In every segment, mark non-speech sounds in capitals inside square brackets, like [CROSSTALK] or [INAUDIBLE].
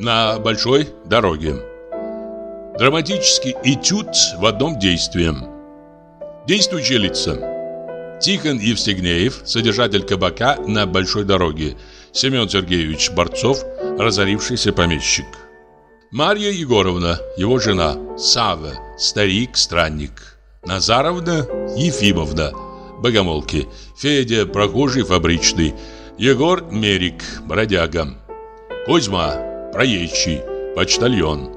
На большой дороге. Драматический этюд в одном действии. Действующие лица. Тихон Евстигнеев, содержатель кабака на большой дороге. Семен Сергеевич Борцов, разорившийся помещик. Марья Егоровна, его жена. Савва, старик-странник. Назаровна Ефимовна, богомолки. Федя, прохожий фабричный. Егор Мерик, бродяга. Кузьма, проезжий, почтальон.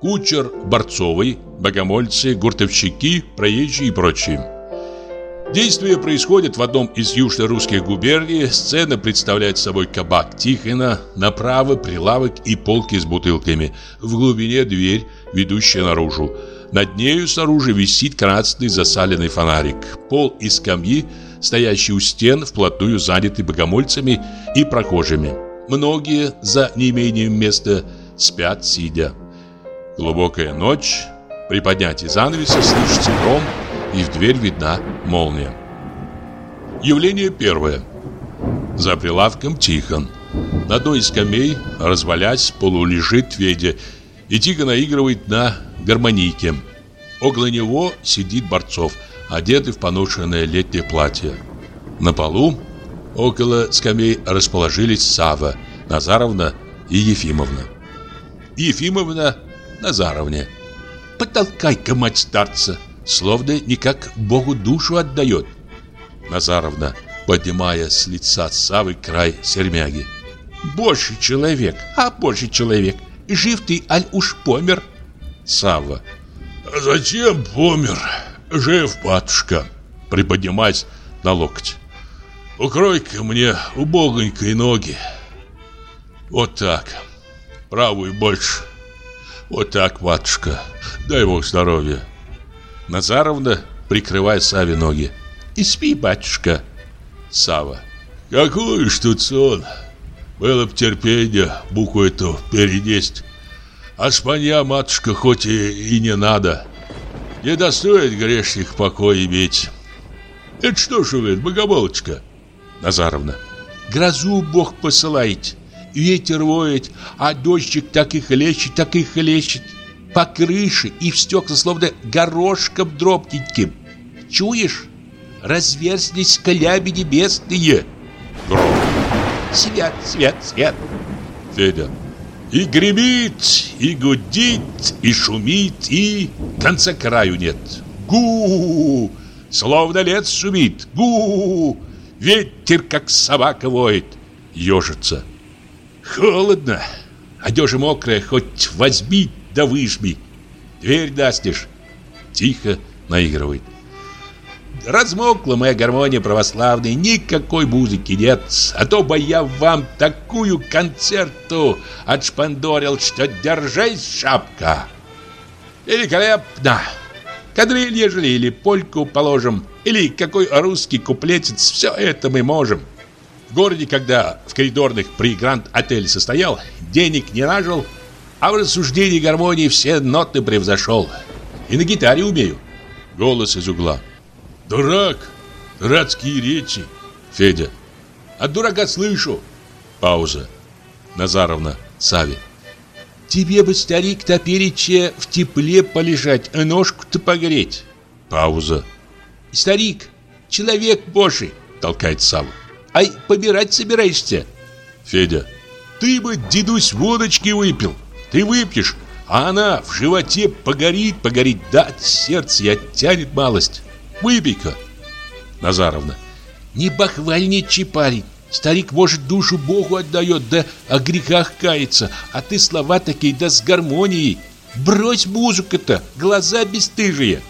Кучер Борцовый, богомольцы, гуртовщики, проезжие и прочие. Действие происходит в одном из южно-русских губерний. Сцена представляет собой кабак Тихона, направо прилавок и полки с бутылками. В глубине дверь, ведущая наружу. Над нею снаружи висит красный засаленный фонарик. Пол и скамьи, стоящие у стен, вплотную заняты богомольцами и прохожими. Многие, за неимением места, спят сидя. Глубокая ночь. При поднятии занавеса слышится гром, и в дверь видна молния. Явление первое. За прилавком Тихон. На одной из скамей, развалясь, полулежит Федя, и Тихо наигрывает на гармонийке. Около него сидит Борцов, одетый в поношенное летнее платье. На полу около скамей расположились Сава, Назаровна и Ефимовна. Ефимовна Назаровне. «Потолкай-ка, мать старца!» словно никак Богу душу отдает. Назаровна, поднимая с лица Савы край сермяги. Божий человек, а божий человек, жив ты, аль уж помер? Савва. «А зачем помер? Жив, батюшка, приподнимаясь на локоть. Укрой-ка мне убогонькой ноги. Вот так. Правую больше. Вот так, матушка. Дай Бог здоровья. Назаровна, прикрывая Саве ноги. «И спи, батюшка!» Сава. «Какой ж тут сон! Было б терпение букву эту перенесть. А спанья, матушка, хоть и, и не надо. Не достоит грешник покой иметь. Это что ж вы, богомолочка?» Назаровна. «Грозу Бог посылает, ветер воет, а дождик так и хлещет, так и хлещет по крыше и в стекла, словно горошком дробненьким. Чуешь? Разверзлись коляби небесные. Гром. Свет, свет, свет. Федя. И гремит, и гудит, и шумит, и конца краю нет. Гу! Словно лес шумит. Гу! Ветер, как собака воет. Ежится. Холодно. Одежа мокрая, хоть возьми да выжми. Дверь настежь. Тихо наигрывает. Размокла моя гармония православная, никакой музыки нет. А то бы я вам такую концерту отшпандорил, что держись, шапка. Великолепно. Кадриль, ежели, или польку положим, или какой русский куплетец, все это мы можем. В городе, когда в коридорных при Гранд-отеле состоял, денег не нажил, а в рассуждении гармонии все ноты превзошел. И на гитаре умею. Голос из угла. Дурак! Дурацкие речи. Федя. От дурака слышу. Пауза. Назаровна. Саве. Тебе бы, старик, топерече в тепле полежать, а ножку-то погреть. Пауза. Старик, человек божий, толкает Савва. Ай, помирать собираешься? Федя. Ты бы, дедусь, водочки выпил. Ты выпьешь, а она в животе погорит, погорит, да от сердца и оттянет малость. Выпей-ка. Назаровна. Не бахвальничай, парень. Старик, может, душу Богу отдает, да о грехах кается, а ты слова такие, да с гармонией. Брось музыку-то, глаза бесстыжие.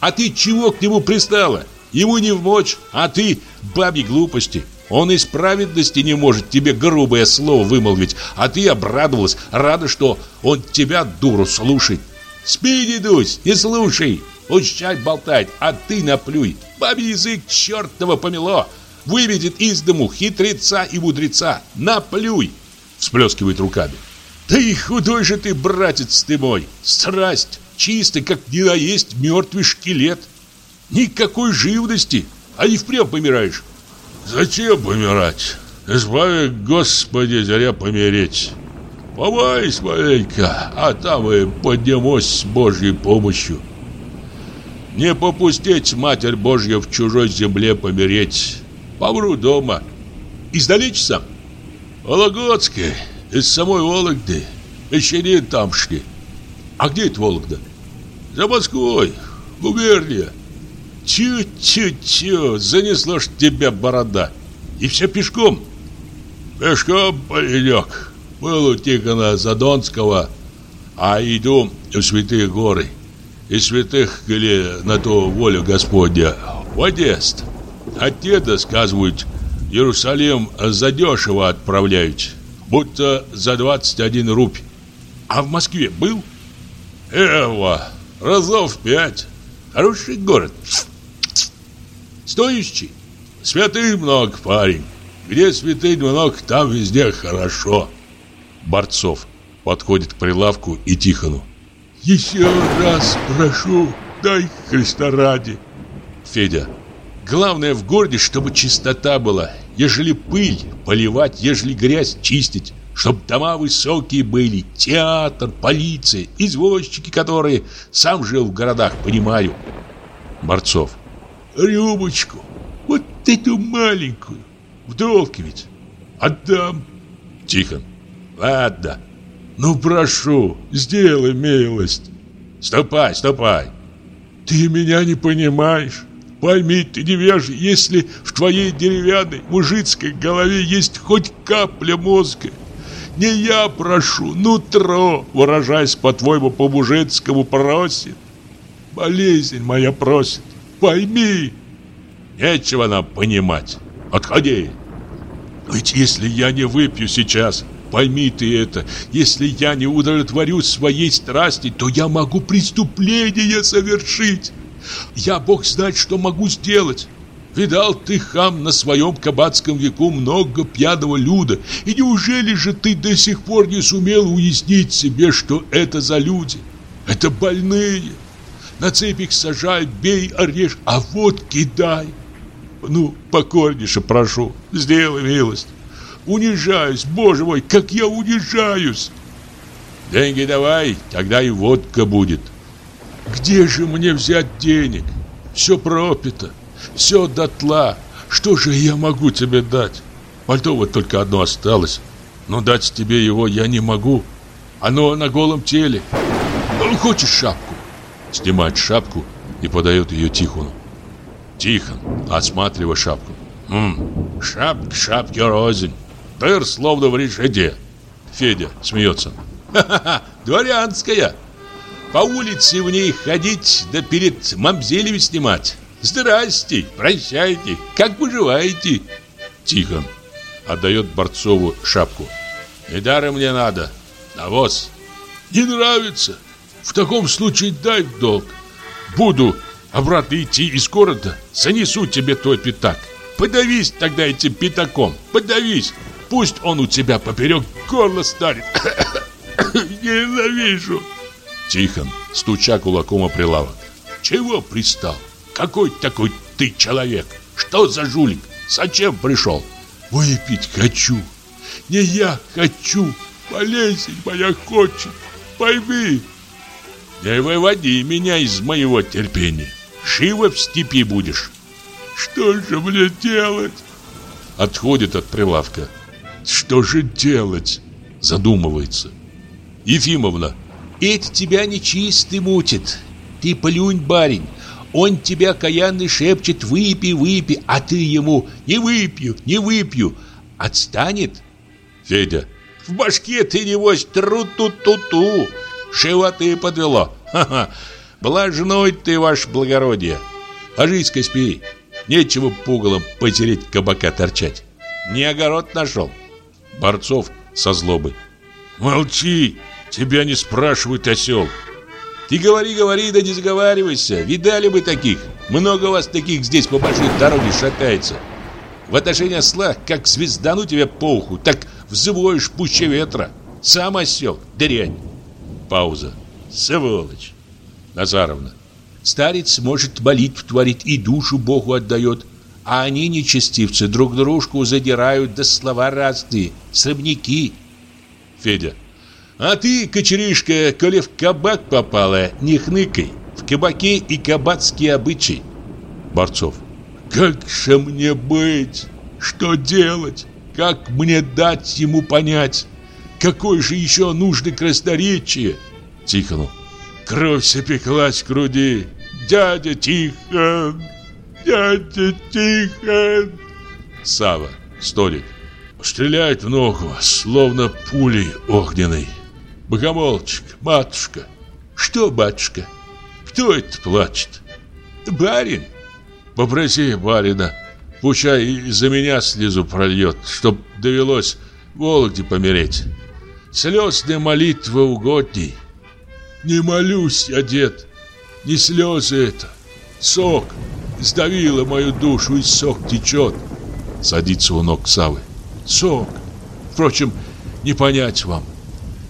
А ты чего к нему пристала? Ему не в мочь, а ты бабе глупости. Он из праведности не может тебе грубое слово вымолвить, а ты обрадовалась, рада, что он тебя, дуру, слушает. Спи, дедусь, не слушай, пущай болтать, а ты наплюй. Бабий язык чертова помело, выведет из дому хитреца и мудреца. Наплюй, всплескивает руками. Да и худой же ты, братец ты мой, страсть, чистый, как не наесть мертвый шкелет. Никакой живности, а и впрямь помираешь. Зачем помирать? Избави, Господи, зря помереть. Помаюсь маленько, а там и поднимусь с Божьей помощью. Не попустить Матерь Божья в чужой земле помереть. Помру дома. Издалечь сам? Вологодской, из самой Вологды. Мещанин тамшний. А где это Вологда? За Москвой, губерния. Тю-тю-тю, занесло ж тебя борода. И все пешком. Пешком, паренек. Был у Тихона Задонского, а иду в святые горы. И святых, или на то волю Господня, в Одест. А те, сказывают, Иерусалим задешево отправляют, будто за 21 рубь. А в Москве был? Эва, разов пять. Хороший город. Стоящий. Святых много, парень. Где святых много, там везде хорошо. Борцов подходит к прилавку и Тихону. Еще раз прошу, дай Христа ради. Федя. Главное в городе, чтобы чистота была. Ежели пыль, поливать, ежели грязь, чистить. Чтоб дома высокие были, театр, полиция, извозчики, которые сам жил в городах, понимаю. Борцов. Рюмочку, вот эту маленькую, вдовки ведь. Отдам. Тихон. Ладно. Ну, прошу, сделай милость. Ступай, ступай. Ты меня не понимаешь. Пойми, ты невежий, если в твоей деревянной мужицкой голове есть хоть капля мозга. Не я прошу, нутро, выражаясь по-твоему по-мужицкому, просит. Болезнь моя просит, пойми. Нечего нам понимать. Отходи. Ведь если я не выпью сейчас, пойми ты это, если я не удовлетворю своей страсти, то я могу преступление совершить. Я, Бог знает, что могу сделать. Видал ты, хам, на своем кабацком веку много пьяного люда, и неужели же ты до сих пор не сумел уяснить себе, что это за люди? Это больные. На цепь их сажай, бей, орешь, а вот кидай. Ну, покорнейше прошу, сделай милость. Унижаюсь, боже мой, как я унижаюсь. Деньги давай, тогда и водка будет. Где же мне взять денег? Все пропито, все дотла. Что же я могу тебе дать? Пальто вот только одно осталось. Но дать тебе его я не могу. Оно на голом теле. Хочешь шапку? Снимает шапку и подает ее Тихону. Тихон, осматривая шапку. Ммм, шапка, шапки рознь. Дыр словно в решете. Федя смеется. [LAUGHS] Ха-ха-ха, дворянская. По улице в ней ходить, да перед мамзелями снимать. Здрасте, прощайте, как поживаете? Тихон отдает Борцову шапку. Недаром мне надо, навоз. Не нравится? В таком случае дай долг. Буду обратно идти из города, занесу тебе твой пятак. Подавись тогда этим пятаком, подавись. Пусть он у тебя поперек горла станет. [COUGHS] Ненавижу. Тихон, стуча кулаком о прилавок. Чего пристал? Какой такой ты человек? Что за жулик? Зачем пришел? Выпить хочу. Не я хочу. Болезнь моя хочет. Пойми. Не выводи меня из моего терпения. Живо в степи будешь. Что же мне делать? Отходит от прилавка. Что же делать? Задумывается. Ефимовна это тебя нечистый мутит. Ты плюнь, барин. Он тебя каянный шепчет «выпей, выпей», а ты ему «не выпью, не выпью». Отстанет? Федя. В башке ты небось тру-ту-ту-ту. Шива подвело. Ха-ха. Блажной ты, ваше благородие. Ложись-ка спи. Нечего пугалом потереть кабака торчать. Не огород нашел. Борцов со злобой. Молчи. Тебя не спрашивают, осел. Ты говори, говори, да не заговаривайся. Видали бы таких. Много вас таких здесь по большой дороге шатается. В отношении осла, как звездану тебя по уху, так взвоишь пуще ветра. Сам осел, дрянь. Пауза. Сволочь. Назаровна. Старец, может, молитв творит и душу Богу отдает, а они, нечестивцы, друг дружку задирают, да слова разные, срабники. Федя. А ты, кочеришка, коли в кабак попала, не хныкай. В кабаке и кабацкие обычаи. Борцов. Как же мне быть? Что делать? Как мне дать ему понять? Какое же еще нужно красноречие? Тихону. Кровь запеклась в груди. Дядя Тихон! Дядя Тихон! Сава, столик. Стреляет в ногу, словно пулей огненной. Богомолчик, матушка. Что, батюшка? Кто это плачет? Барин. Попроси барина, пучай и за меня слезу прольет, чтоб довелось Вологде помереть. Слезная молитва угодней. Не молюсь я, дед, не слезы это, сок. Сдавила мою душу, и сок течет. Садится у ног Савы. Сок. Впрочем, не понять вам.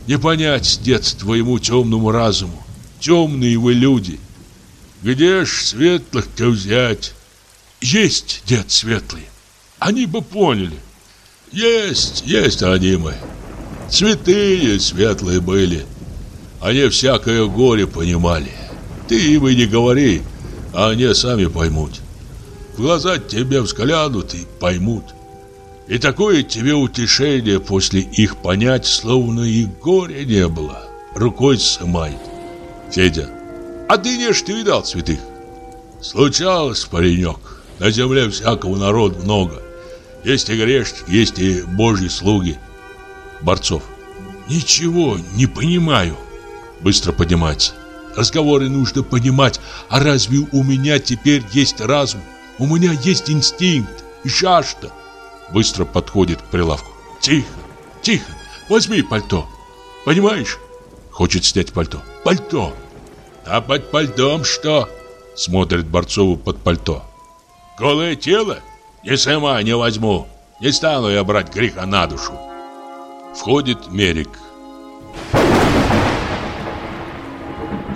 Не понять, дед, твоему темному разуму. Темные вы люди. Где ж светлых-то взять? Есть, дед, светлые. Они бы поняли. Есть, есть они мы. Святые светлые были. Они всякое горе понимали. Ты им и не говори, а они сами поймут. В глаза тебе взглянут и поймут. И такое тебе утешение после их понять, словно и горя не было. Рукой сымает. Федя. А ты не ж ты видал святых? Случалось, паренек. На земле всякого народа много. Есть и грешники, есть и божьи слуги. Борцов. Ничего не понимаю. Быстро поднимается. Разговоры нужно понимать. А разве у меня теперь есть разум? У меня есть инстинкт и жажда. Быстро подходит к прилавку. Тихо, тихо, возьми пальто. Понимаешь? Хочет снять пальто. Пальто. А под пальтом что? Смотрит Борцову под пальто. Голое тело? Не сама не возьму. Не стану я брать греха на душу. Входит Мерик.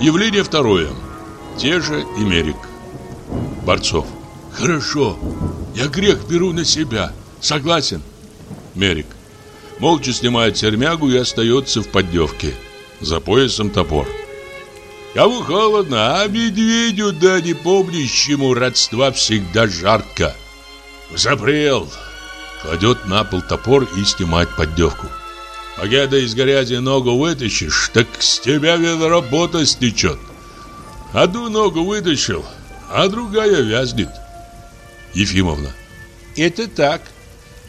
Явление второе. Те же и Мерик. Борцов. Хорошо. Я грех беру на себя. Согласен. Мерик. Молча снимает сермягу и остается в поддевке. За поясом топор. Кому холодно, а медведю, да не помнящему родства всегда жарко. Запрел. Кладет на пол топор и снимает поддевку. Погода из грязи ногу вытащишь, так с тебя пота стечет. Одну ногу вытащил, а другая вязнет. Ефимовна. Это так.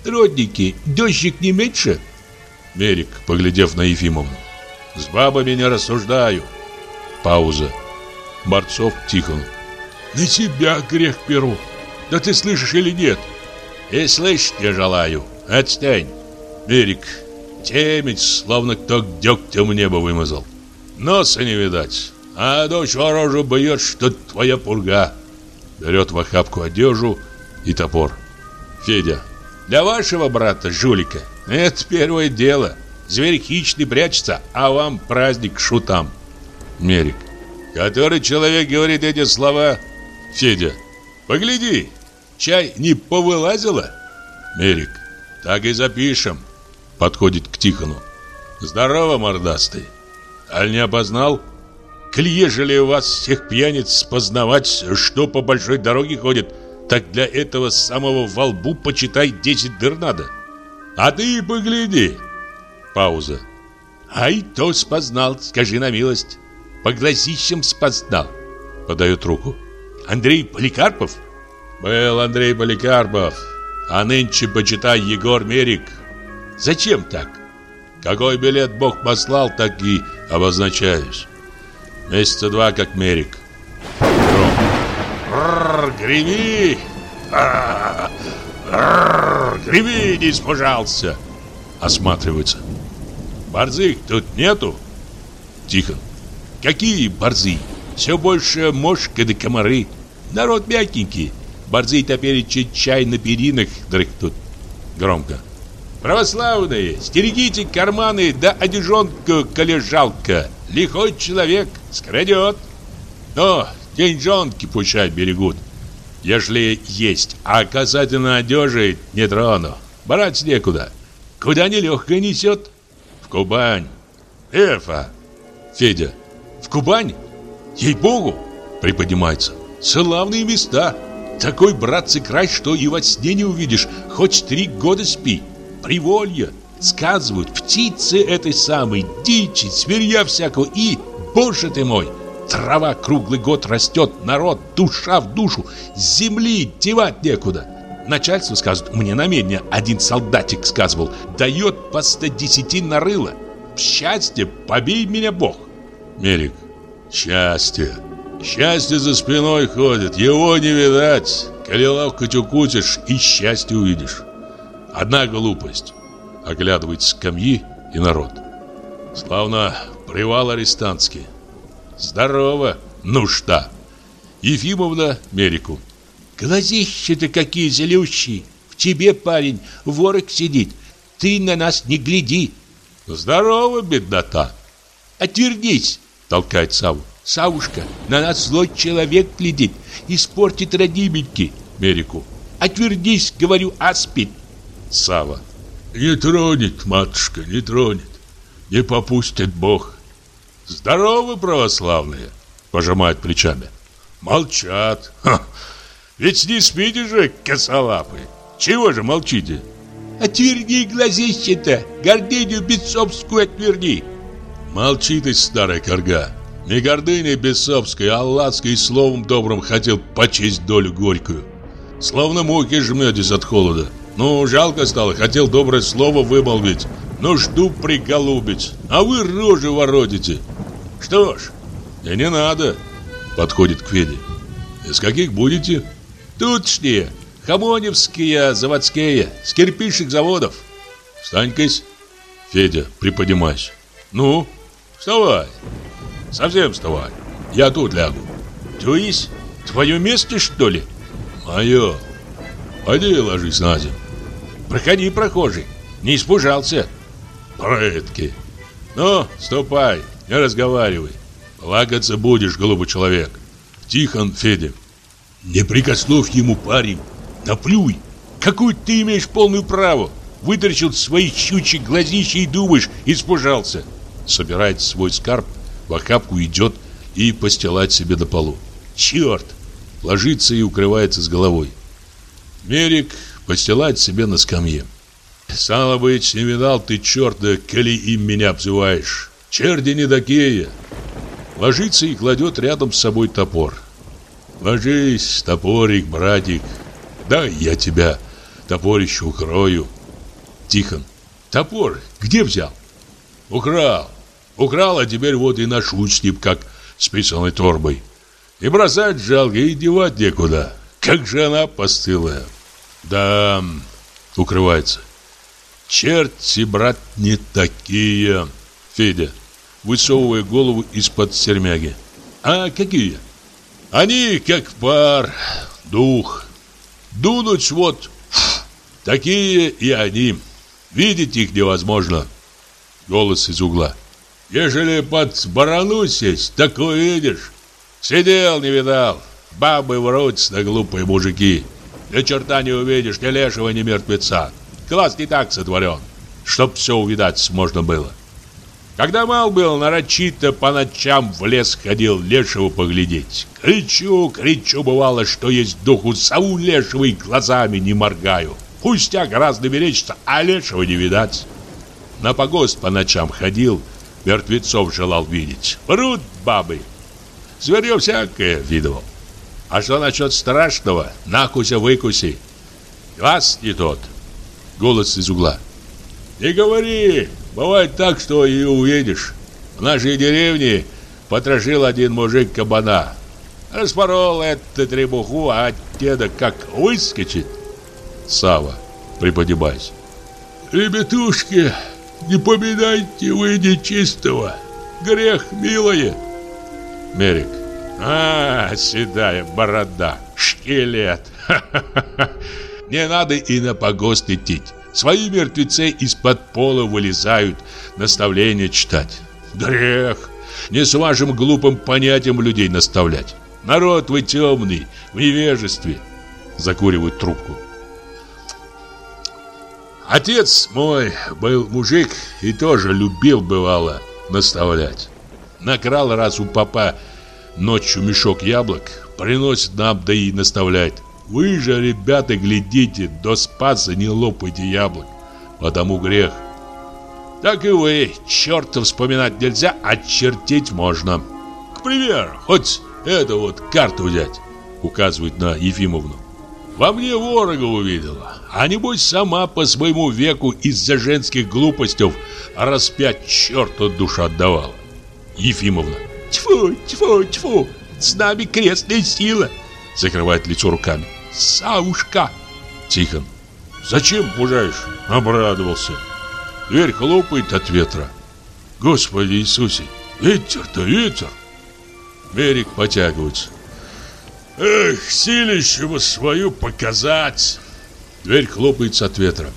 Родники, дождик не меньше? Мерик, поглядев на Ефимовну. С бабами не рассуждаю. Пауза. Борцов Тихон. На тебя грех беру. Да ты слышишь или нет? И слышать не желаю. Отстань. Мерик. Темить, словно кто дегтем небо вымазал. Носа не видать. А дочь ворожу бьет, что твоя пурга. Берет в охапку одежду и топор. Федя. Для вашего брата, жулика, это первое дело. Зверь хищный прячется, а вам праздник шутам. Мерик. Который человек говорит эти слова? Федя. Погляди, чай не повылазило? Мерик. Так и запишем. Подходит к Тихону. Здорово, мордастый. Аль не опознал? Коль ежели у вас всех пьяниц познавать, что по большой дороге ходит, так для этого самого во лбу почитай 10 дыр надо. А ты погляди. Пауза. Ай, то спознал, скажи на милость. По глазищам спознал. Подает руку. Андрей Поликарпов? Был Андрей Поликарпов. А нынче, почитай, Егор Мерик. Зачем так? Какой билет Бог послал, так и обозначаюсь. Месяца два, как Мерик. Гром. Рррр! Не испужался! Осматривается. Борзых тут нету? Тихо. Какие борзы? Все больше мошка да комары. Народ мягенький. Борзы теперь чай на перинах дрыхнут. Громко. Православные, стерегите карманы да одежонку колежалка. Лихой человек скрадет. Но деньжонки пущай берегут, ежели есть. А касательно одежи не трону. Брать некуда. Куда нелегко несет? В Кубань. Эфа. Федя. В Кубани? Ей-богу. Приподнимается. Славные места. Такой, братцы, край, что и во сне не увидишь. Хоть три года спи. Приволье. Сказывают, птицы этой самой, дичи, зверья всякого и, боже ты мой, трава круглый год растет, народ, душа в душу, земли девать некуда. Начальство скажет, мне намерение один солдатик сказывал, дает по 110 на рыло. Счастье, побей меня Бог. Мерик, счастье. Счастье за спиной ходит, его не видать. Коли ловко укусишь, и счастье увидишь. Одна глупость. Оглядывает скамьи и народ. Славно привал арестантский. Здорово, нужда. Ефимовна Мерику. Глазища-то какие зелющие. В тебе, парень, ворог сидит. Ты на нас не гляди. Здорово, беднота. Отвернись, толкает Саву. Савушка, на нас злой человек глядит, испортит родименьки. Мерику. Отвернись, говорю, аспид. Сава. Не тронет, матушка, не тронет. Не попустит Бог. Здорово, православные, пожимают плечами. Молчат. Ха. Ведь не спите же, косолапые. Чего же молчите? Отверни глазище-то, гордыню бесовскую отверни. Молчи ты, старая корга. Не гордыней бесовской, а лаской словом добрым хотел почесть долю горькую. Словно муки жметесь от холода. Ну, жалко стало, хотел доброе слово вымолвить. Нужду приголубить, а вы рожи воротите. Что ж, и не надо. Подходит к Феде. Из каких будете? Тутшние, хамоневские, заводские, с кирпичных заводов. Встань-кась. Федя, приподнимайся. Ну, вставай. Совсем вставай. Я тут лягу. То есть, твое место, что ли? Мое. Пойди ложись на землю. Проходи, прохожий. Не испужался. Прытки. Ну, ступай, не разговаривай. Плакаться будешь, голубой человек. Тихон Федя. Не прикословь ему, парень. Наплюй. Какую ты имеешь полную право? Вытаращил свои щучьи глазища и думаешь, испужался. Собирает свой скарб, в охапку идет и постилает себе на полу. Черт! Ложится и укрывается с головой. Мерик постилает себе на скамье. Стало быть, не видал ты черта, коли им меня обзываешь. Черди не такие. Ложится и кладет рядом с собой топор. Ложись, топорик, братик. Дай я тебя топорище укрою. Тихон. Топор где взял? Украл. Украл, а теперь вот и ношу с ним, как с писаной торбой. И бросать жалко, и девать некуда. Как же она постылая. Да, укрывается. Черти, брат, не такие. Федя, высовывая голову из-под сермяги. А какие? Они как пар, дух. Дунуть вот. Такие и они. Видеть их невозможно. Голос из угла. Ежели под барану сесть, такое видишь. Сидел, не видал. Бабы врутся на глупые мужики. Ни черта не увидишь, ни лешего, ни мертвеца. Глаз не так сотворен, чтоб все увидать можно было. Когда мал был, нарочито по ночам в лес ходил лешего поглядеть. Кричу, кричу, бывало, что есть духу, сову лешего и глазами не моргаю. Пустяк разно мерещится, а лешего не видать. На погост по ночам ходил, мертвецов желал видеть. Врут бабы. Зверье всякое видывал. А что насчет страшного? Накуся-выкуси. Глаз не тот. Голос из угла. Не говори. Бывает так, что и увидишь. В нашей деревне потрошил один мужик кабана. Распорол эту требуху, а деда как выскочит. Сава, приподнимаясь. Ребятушки, не поминайте вы нечистого. Грех, милые. Мерик. А, седая борода, шкелет. [LAUGHS] Не надо и на погост идти. Свои мертвецы из-под пола вылезают, наставления читать. Грех. Не с вашим глупым понятием людей наставлять. Народ вы темный, в невежестве. Закуривают трубку. Отец мой был мужик и тоже любил бывало. наставлять. Накрал раз у папа ночью мешок яблок, приносит нам, да и наставляет. Вы же, ребята, глядите, до спаса не лопайте яблок, потому грех. Так и вы, черта вспоминать нельзя, а чертить можно. К примеру, хоть эту вот карту взять, указывает на Ефимовну. Во мне ворога увидела, а небось сама по своему веку из-за женских глупостей распять черту душу отдавала. Ефимовна. Тьфу, тьфу, тьфу, с нами крестная сила. Закрывает лицо руками. Савушка. Тихон. Зачем пужаешь? Обрадовался. Дверь хлопает от ветра. Господи Иисусе, ветер-то ветер. Берег потягивается. Эх, силище бы свою показать. Дверь хлопается от ветра.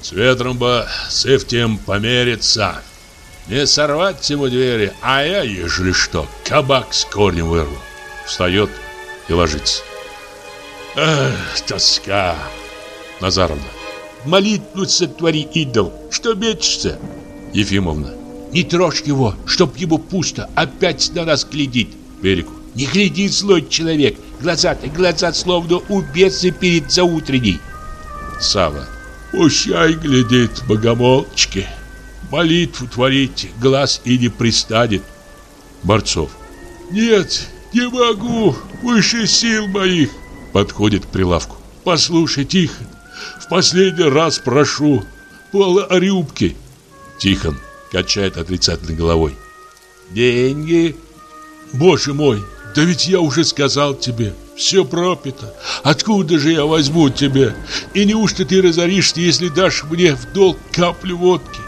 С ветром бы с Эвтием помериться. Не сорвать ему двери, а я, ежели что, кабак с корнем вырву. Встает и ложится. Эх, тоска. Назаровна. Молитву сотвори, идол. Что мечешься? Ефимовна. Не трожь его, чтоб ему пусто. Опять на нас глядит. Берегу. Не гляди, злой человек. Глаза-то глаза словно у беса перед заутренней. Сава. Пущай глядит богомолчки. Молитву творите, глаз и не пристанет. Борцов. Нет, не могу, выше сил моих. Подходит к прилавку. Послушай, Тихон, в последний раз прошу, пола рюбки. Тихон качает отрицательной головой. Деньги? Боже мой, да ведь я уже сказал тебе, все пропито. Откуда же я возьму тебе? И неужто ты разоришься, если дашь мне в долг каплю водки?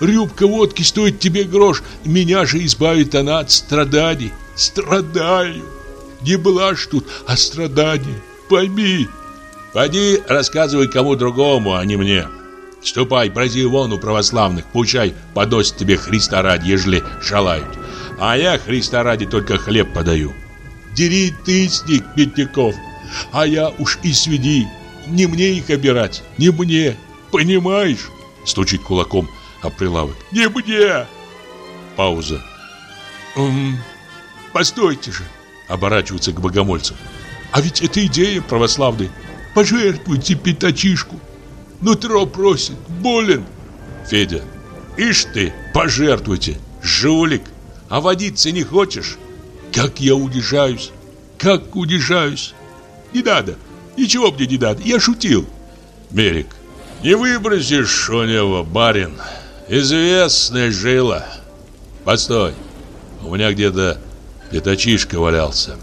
Рюбка водки стоит тебе грош, меня же избавит она от страданий. Страдаю. Не блажь тут, а страдание. Пойми. Пойди рассказывай кому другому, а не мне. Ступай, проси вон у православных, пучай подносит тебе Христа ради, ежели желают. А я Христа ради только хлеб подаю. Дери ты с них, бедняков, а я уж и сведи. Не мне их обирать, не мне, понимаешь? Стучит кулаком об прилавок. Не мне! Пауза. «М -м, постойте же, оборачивается к богомольцу. А ведь это идея православной. Пожертвуйте пятачишку. Нутро просит, болен. Федя. Ишь ты, пожертвуйте, жулик. А водиться не хочешь? Как я унижаюсь, как унижаюсь. Не надо, ничего мне не надо, я шутил. Мерик. Не выбросишь у него, барин. Известная жила. Постой, у меня где-то пятачишка валялся.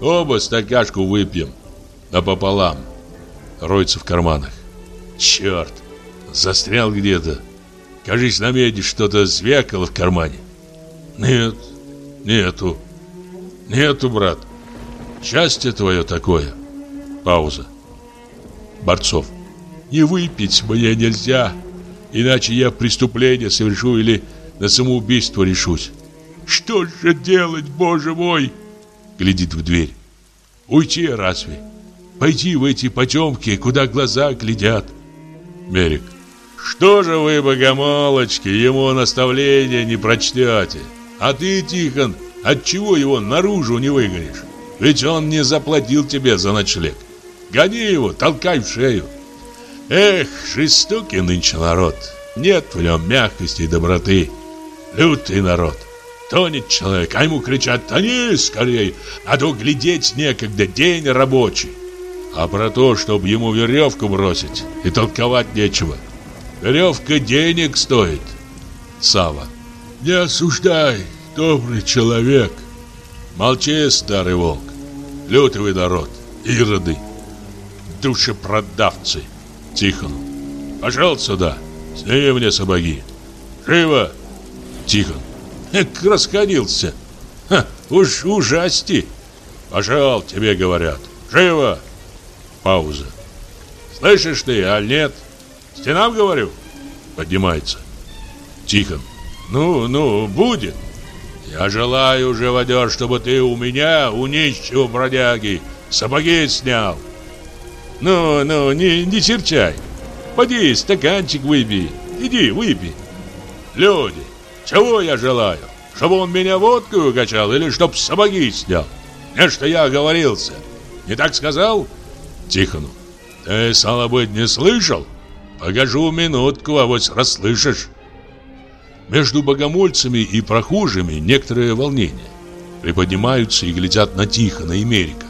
Оба стакашку выпьем, напополам. Роется в карманах. Черт, застрял где-то. Кажись, на меди что-то звякало в кармане. Нет, нету. Нету, брат. Счастье твое такое. Пауза. Борцов. Не выпить мне нельзя, иначе я преступление совершу или на самоубийство решусь. Что же делать, боже мой? Глядит в дверь. Уйти разве? Пойти в эти потемки, куда глаза глядят. Мерик. Что же вы, богомолочки, ему наставления не прочтете? А ты, Тихон, отчего его наружу не выгонишь? Ведь он не заплатил тебе за ночлег. Гони его, толкай в шею. Эх, жестокий нынче народ. Нет в нем мягкости и доброты. Лютый народ. Тонет человек, а ему кричат «Тони скорей!» А то глядеть некогда, день рабочий. А про то, чтобы ему веревку бросить, и толковать нечего. Веревка денег стоит. Сава. Не осуждай, добрый человек. Молчи, старый волк. Лютый народ, ироды, душепродавцы. Тихон. Пошел сюда, сними мне сапоги. Живо! Тихон. Расходился. Ха, уж ужасти. Пошел, тебе говорят. Живо! Пауза. Слышишь ты, а нет? Стенам говорю? Поднимается. Тихон. Ну, ну, будет. Я желаю, живодер, чтобы ты у меня, у нищего бродяги, сапоги снял. Ну, ну, не, не серчай. Поди, стаканчик выпей. Иди, выпей. Люди, Чего я желаю? Чтобы он меня водкой укачал или чтоб сапоги снял? Не, что я оговорился. Не так сказал? Тихону. Ты, стало быть, не слышал? Покажу минутку, а вот расслышишь. Между богомольцами и прохожими некоторое волнение. Приподнимаются и глядят на Тихона и Мерика.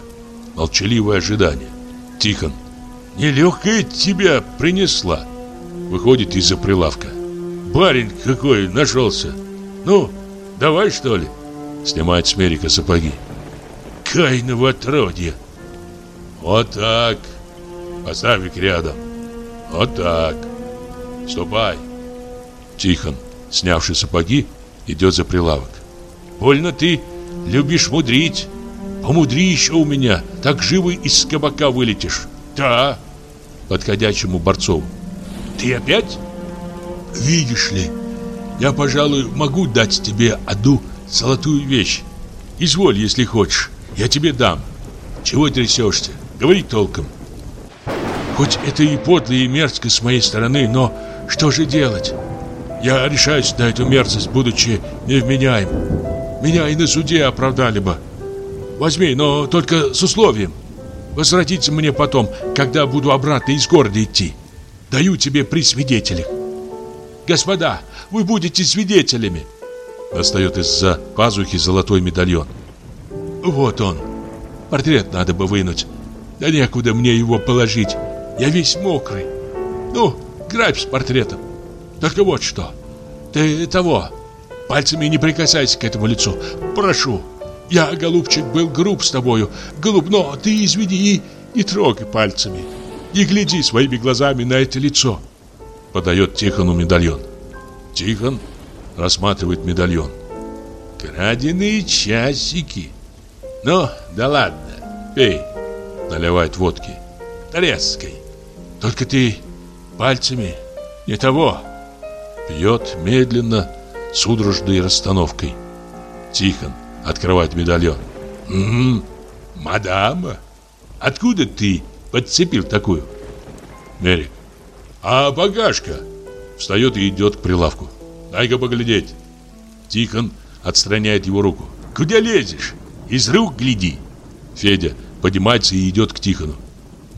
Молчаливое ожидание. Тихон. Нелегкая тебя принесла. Выходит из-за прилавка. Барин какой нашелся. Ну, давай что ли? Снимает с Мерика сапоги. Кайново отродье. Вот так. Поставь их рядом. Вот так. Ступай. Тихон, снявший сапоги, идет за прилавок. Больно ты любишь мудрить. Помудри еще у меня, так живо из кабака вылетишь. Да. Подходящему Борцову. Ты опять? Видишь ли, я, пожалуй, могу дать тебе одну золотую вещь. Изволь, если хочешь, я тебе дам. Чего трясешься? Говори толком. Хоть это и подло, и мерзко с моей стороны, но что же делать? Я решаюсь на эту мерзость, будучи невменяем. Меня и на суде оправдали бы. Возьми, но только с условием. Возвратиться мне потом, когда буду обратно из города идти. Даю тебе при свидетелях. Господа, вы будете свидетелями. Достает из-за пазухи золотой медальон. Вот он. Портрет надо бы вынуть. Да некуда мне его положить. Я весь мокрый. Ну, грабь с портретом. Только вот что. Ты того. Пальцами не прикасайся к этому лицу. Прошу. Я, голубчик, был груб с тобою. Голуб, но ты извини и не трогай пальцами. Не гляди своими глазами на это лицо. Подает Тихону медальон. Тихон рассматривает медальон. Краденые часики. Ну, да ладно, пей. Наливает водки. Трескай. Только ты пальцами не того. Пьет медленно, судорожной расстановкой. Тихон открывает медальон. «Угу, мадама, откуда ты подцепил такую?» Мерик. «А багажка?» Встает и идет к прилавку. «Дай-ка поглядеть». Тихон отстраняет его руку. «Куда лезешь? Из рук гляди!» Федя поднимается и идет к Тихону.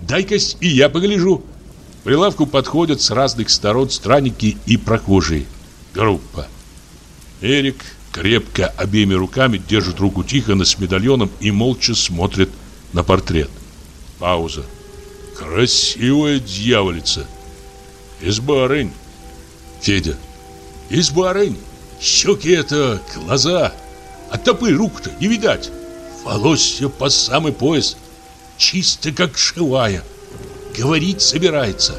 «Дай-ка и я погляжу!» прилавку подходят с разных сторон странники и прохожие. Группа. Эрик крепко обеими руками держит руку Тихона с медальоном и молча смотрит на портрет. Пауза. Красивая дьяволица. Из барынь. Федя. Из барынь. Щеки это, глаза. А топы рук-то не видать. Волосья по самый пояс. Чисто как шивая говорить собирается.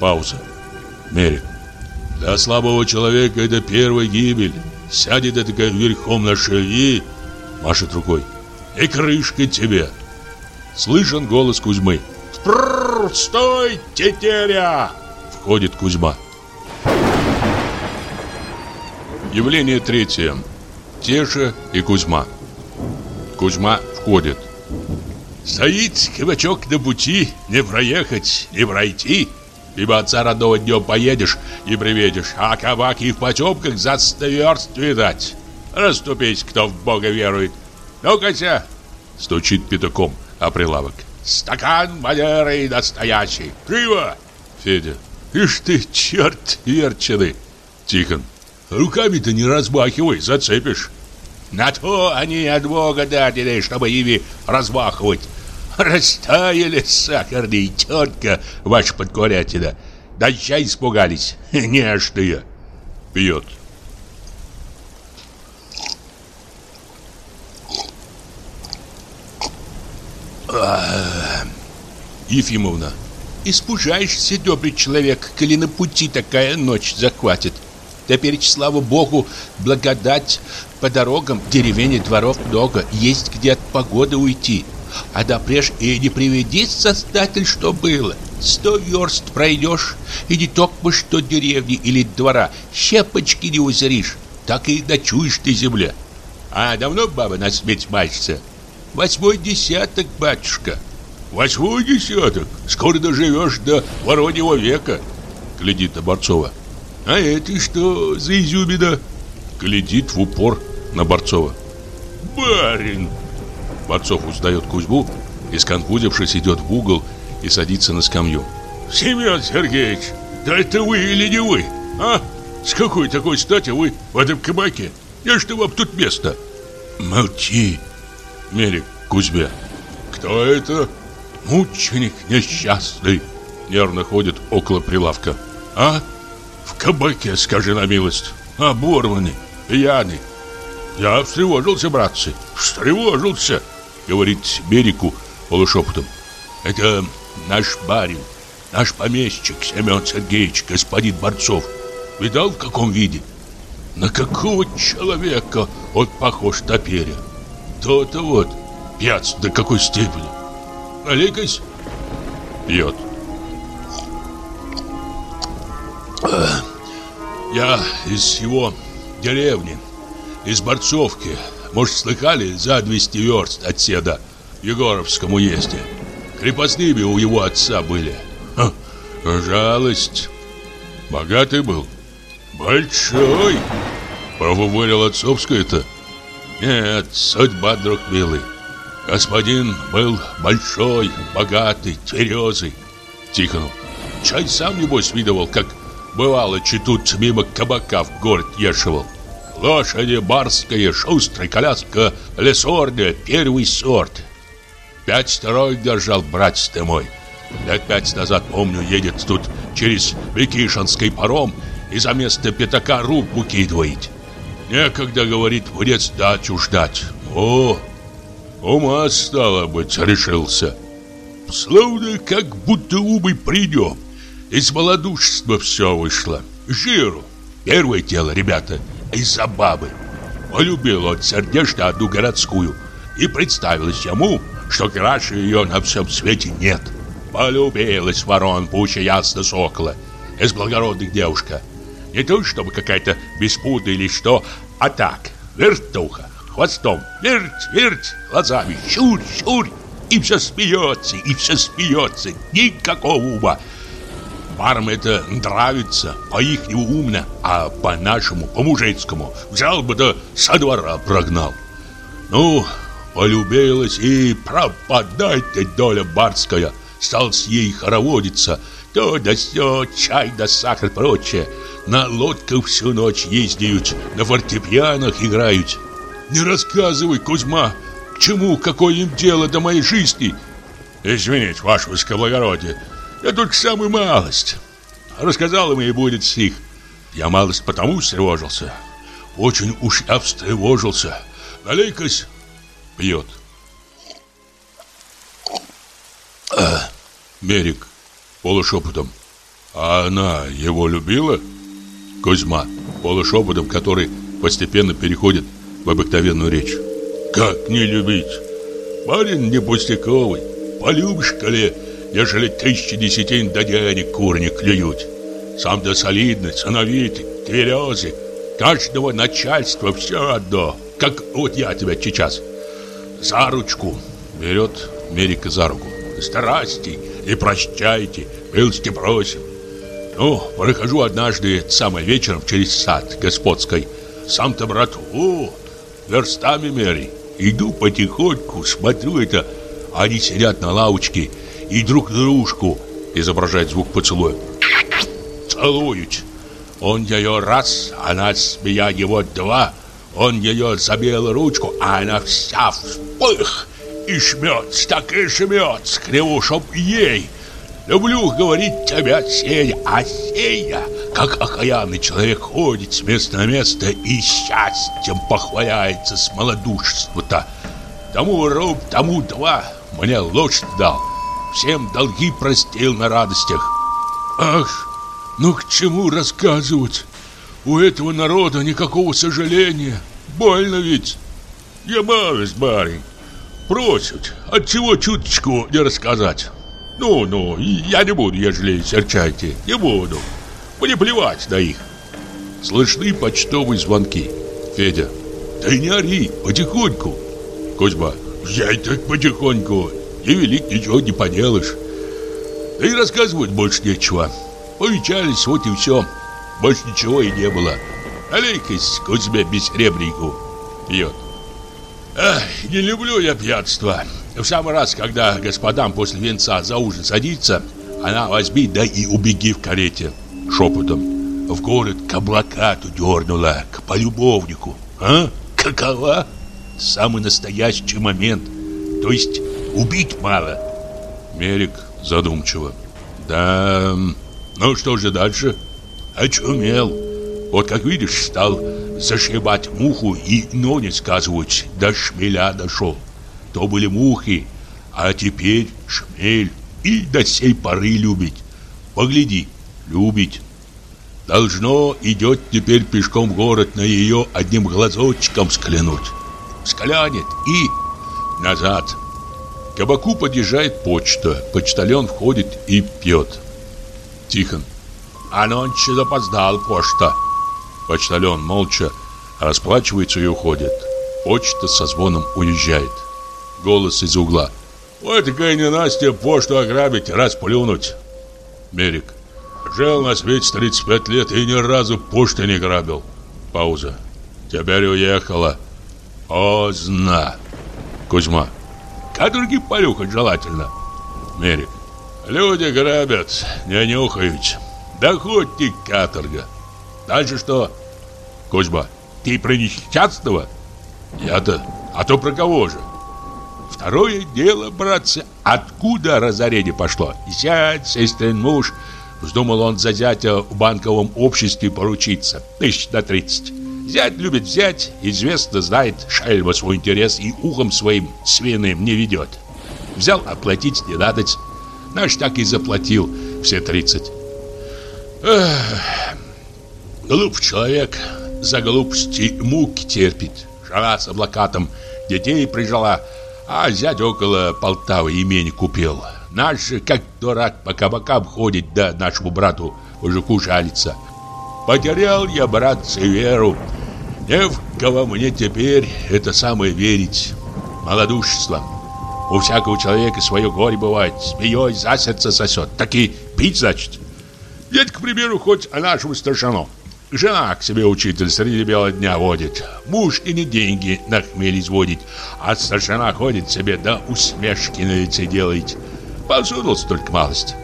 Пауза. Мерик. Для слабого человека это первая гибель. Сядет это верхом на шее, машет рукой. И крышка тебе. Слышен голос Кузьмы. Спрррр, стой, тетеря! Входит Кузьма. Явление третье. Теша и Кузьма. Кузьма входит. Стоит кабачок на пути, не проехать, не пройти. Ибо отца родного днем поедешь и приедешь, а кабак и в потемках за верст видать. Раступись, кто в Бога верует. Ну-ка, стучит пятаком о прилавок. Стакан манеры настоящий. Живо! Федя. Ишь ты, черт верченый. Тихон. Руками-то не размахивай, зацепишь. На то они от Бога дали, чтобы ими размахивать. Растаяли сахарные тетка ваша подкорятина. Да чай испугались, [LAUGHS] нежные. Пьет. Ефимовна, испужаешься, добрый человек, коли на пути такая ночь захватит. Теперь, слава богу, благодать по дорогам деревень и дворов много, есть где от погоды уйти. А допреж и не приведи, создатель, что было. Сто верст пройдешь, и не только что деревни или двора, щепочки не узришь, так и ночуешь ты земля. А давно баба на смерть мачется? Восьмой десяток, батюшка. Восьмой десяток? Скоро доживешь до вороньего века, глядит на Борцова. А это что за изюмина? глядит в упор на Борцова. «Барин!» Борцов узнает Кузьму и, сконфузившись, идет в угол и садится на скамью. «Семен Сергеевич, да это вы или не вы, а? С какой такой стати вы в этом кабаке? Я что вам тут место?» «Молчи!» Мерик Кузьме. «Кто это?» «Мученик несчастный!» Нервно ходит около прилавка. «А? В кабаке, скажи на милость. Оборванный, пьяный. Я встревожился, братцы, встревожился!» Говорит Берегу полушепотом. «Это наш барин, наш помещик Семен Сергеевич, господин Борцов. Видал, в каком виде? На какого человека он похож топеря? То-то вот, пьяц до какой степени. Налей-кась. Пьет. Я из его деревни, из Борцовки. Может, слыхали, за 200 верст от седа в Егоровском уезде. Крепостными у его отца были. Ха, жалость. Богатый был. Большой. Провывалил отцовское-то. Нет, судьба, друг милый. Господин был большой, богатый, тверезый. Тихонов. Чай сам, небось, видывал, как бывало, читут мимо кабака в город ешивал. Лошади барская, шустрая, коляска лесорная, первый сорт. Пять строй держал, братец ты мой. Лет пять назад, помню, едет тут через Викишинский паром и за место пятака руку кидывает. Некогда, говорит, будет дачу ждать. О, ума стало быть, решился. Словно как будто умы придем. Из малодушества все вышло. Жиру. Первое дело, ребята, из-за бабы. Полюбил он сердечно одну городскую. И представилось ему, что краше ее на всем свете нет. Полюбилась ворон пуча ясно сокола. Из благородных девушка. Не то, чтобы какая-то беспутная или что, а так, вертуха, хвостом, верть, верть, глазами, щурь, щурь, и все смеется, и все смеется, никакого ума. Парам это нравится, по-ихнему умно, а по-нашему, по-мужицкому, взял бы да со двора прогнал. Ну, полюбилась и пропадать-то доля барская, стал с ей хороводиться, то да сё, чай да сахар прочее. На лодках всю ночь ездят, на фортепианах играют. Не рассказывай, Кузьма, к чему, какое им дело до моей жизни? Извините, ваше высокоблагородие, я только самую малость. Рассказал им и будет стих. Я малость потому встревожился. Очень уж я встревожился. Налей-кась, пьет. А, берег, полушепотом. А она его любила? Кузьма, полушепотом, который постепенно переходит в обыкновенную речь. Как не любить? Барин не пустяковый. Полюбишь, коли, ежели тысячи десятин до денег курни клюют. Сам-то солидный, сыновитый, тверезый. Каждого начальства все одно, как вот я тебя сейчас. За ручку берет Мерика за руку. Здрасте и прощайте, милости просим. Ну, прохожу однажды самым вечером через сад господской. Сам-то, брат, о, верстами мери. Иду потихоньку, смотрю это, они сидят на лавочке и друг дружку изображает звук поцелуя. Целуют. Он ее раз, она смея его два. Он ее за белую ручку, а она вся в пых. И шмет, так и шмет, скриву, чтоб ей. Люблю говорить тебя, Сея, а Сея, как окаянный человек, ходит с места на место и счастьем похваляется с малодушества-то. Тому руб, тому два, мне лошадь дал, всем долги простил на радостях. Ах, ну к чему рассказывать? У этого народа никакого сожаления, больно ведь. Я малость, барин, просят, отчего чуточку не рассказать. Ну, ну, я не буду, ежели серчайте, не буду. Мне плевать на их. Слышны почтовые звонки. Федя. Ты не ори, потихоньку. Кузьма. Я и так потихоньку. И велик ничего не поделаешь. Да и рассказывать больше нечего. Повечались, вот и все. Больше ничего и не было. налей-ка Кузьме бессребреньку. Пьет. Эх, не люблю я пьянство. В самый раз, когда господам после венца за ужин садится, она возьми, да и убеги в карете. Шепотом. В город к облакату дернула, к полюбовнику. А? Какова? Самый настоящий момент. То есть убить мало. Мерик задумчиво. Да, ну что же дальше? Очумел. Вот как видишь, стал зашибать муху и ноги сказывать, до шмеля дошел. То были мухи, а теперь шмель. И до сей поры любить. Погляди, любить. Должно идет теперь пешком в город на ее одним глазочком склянуть. Склянет и назад. К кабаку подъезжает почта. Почтальон входит и пьет. Тихон. А нонче запоздал почта. Почтальон молча расплачивается и уходит. Почта со звоном уезжает. Голос из угла. Вот такая ненастья почту ограбить, расплюнуть. Мерик. Жил на свете 35 лет и ни разу почты не грабил. Пауза. Теперь уехала. Поздно. Кузьма. Каторги полюхать желательно. Мерик. Люди грабят, не нюхают. Да хоть ты каторга. Дальше что? Кузьма. Ты про несчастного? Я-то. А то про кого же? Второе дело, братцы, откуда разорение пошло? Зять, сестрин муж. Вздумал он за зятя в банковом обществе поручиться. Тысяч на тридцать. Зять любит взять, известно знает, шельма свой интерес и ухом своим свиным не ведет. Взял оплатить не надо. Наш так и заплатил все тридцать. Глуп человек за глупости муки терпит. Жена с облакатом детей прижала, а зять около Полтавы имени купил. Наш как дурак, по кабакам ходит, да нашему брату мужику жалится. Потерял я, братцы, веру. Не в кого мне теперь это самое верить. Малодушество. У всякого человека свое горе бывает. Змеей за сердце сосет. Так и пить, значит. Ведь, к примеру, хоть о нашем старшину. Жена к себе учитель среди бела дня водит. Муж и не деньги на хмель изводит. А старшина ходит себе, да усмешки на лице делает. Посунулся только малость.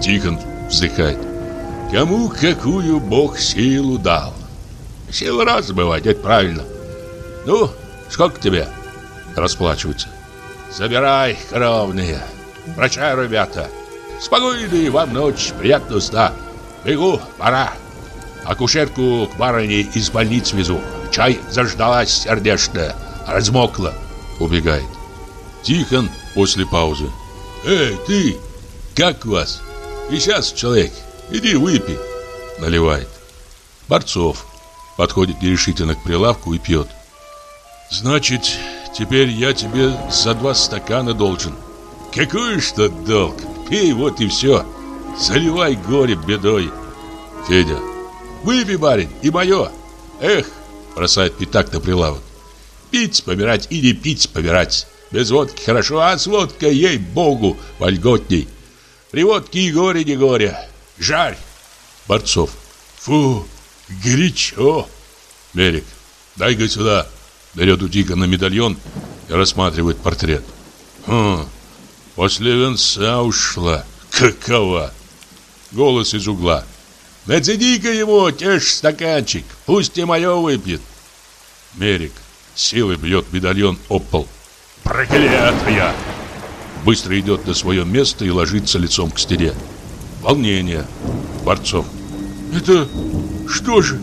Тихон вздыхает. Кому какую Бог силу дал. Сила раз бывает, это правильно. Ну, сколько тебе? Расплачиваются. Забирай, коровные. Прощай, ребята. Спокойной вам ночь, приятного сна. Бегу, пора. Акушерку к барыне из больницы везу. Чай заждалась сердечная, размокла. Убегает. Тихон после паузы. Эй, ты, как вас? И сейчас человек, иди выпей. Наливает. Борцов подходит нерешительно к прилавку и пьет. Значит, теперь я тебе за два стакана должен. Какой что долг? Пей, вот и все. Заливай горе бедой. Федя. Выпей, барин, и мое. Эх, бросает пятак на прилавок. Пить помирать и не пить помирать. Без водки хорошо, а с водкой, ей-богу, вольготней. При водке и горе не горе. Жарь. Борцов. Фу, горячо. Мерик. Дай-ка сюда. Берет у Тикона медальон и рассматривает портрет. Хм, после венца ушла. Какова? Голос из угла. Нацеди-ка его, тешь стаканчик, пусть и мое выпьет. Мерик силой бьет медальон об пол. Проклятая! Быстро идет на свое место и ложится лицом к стене. Волнение. Борцов. Это что же?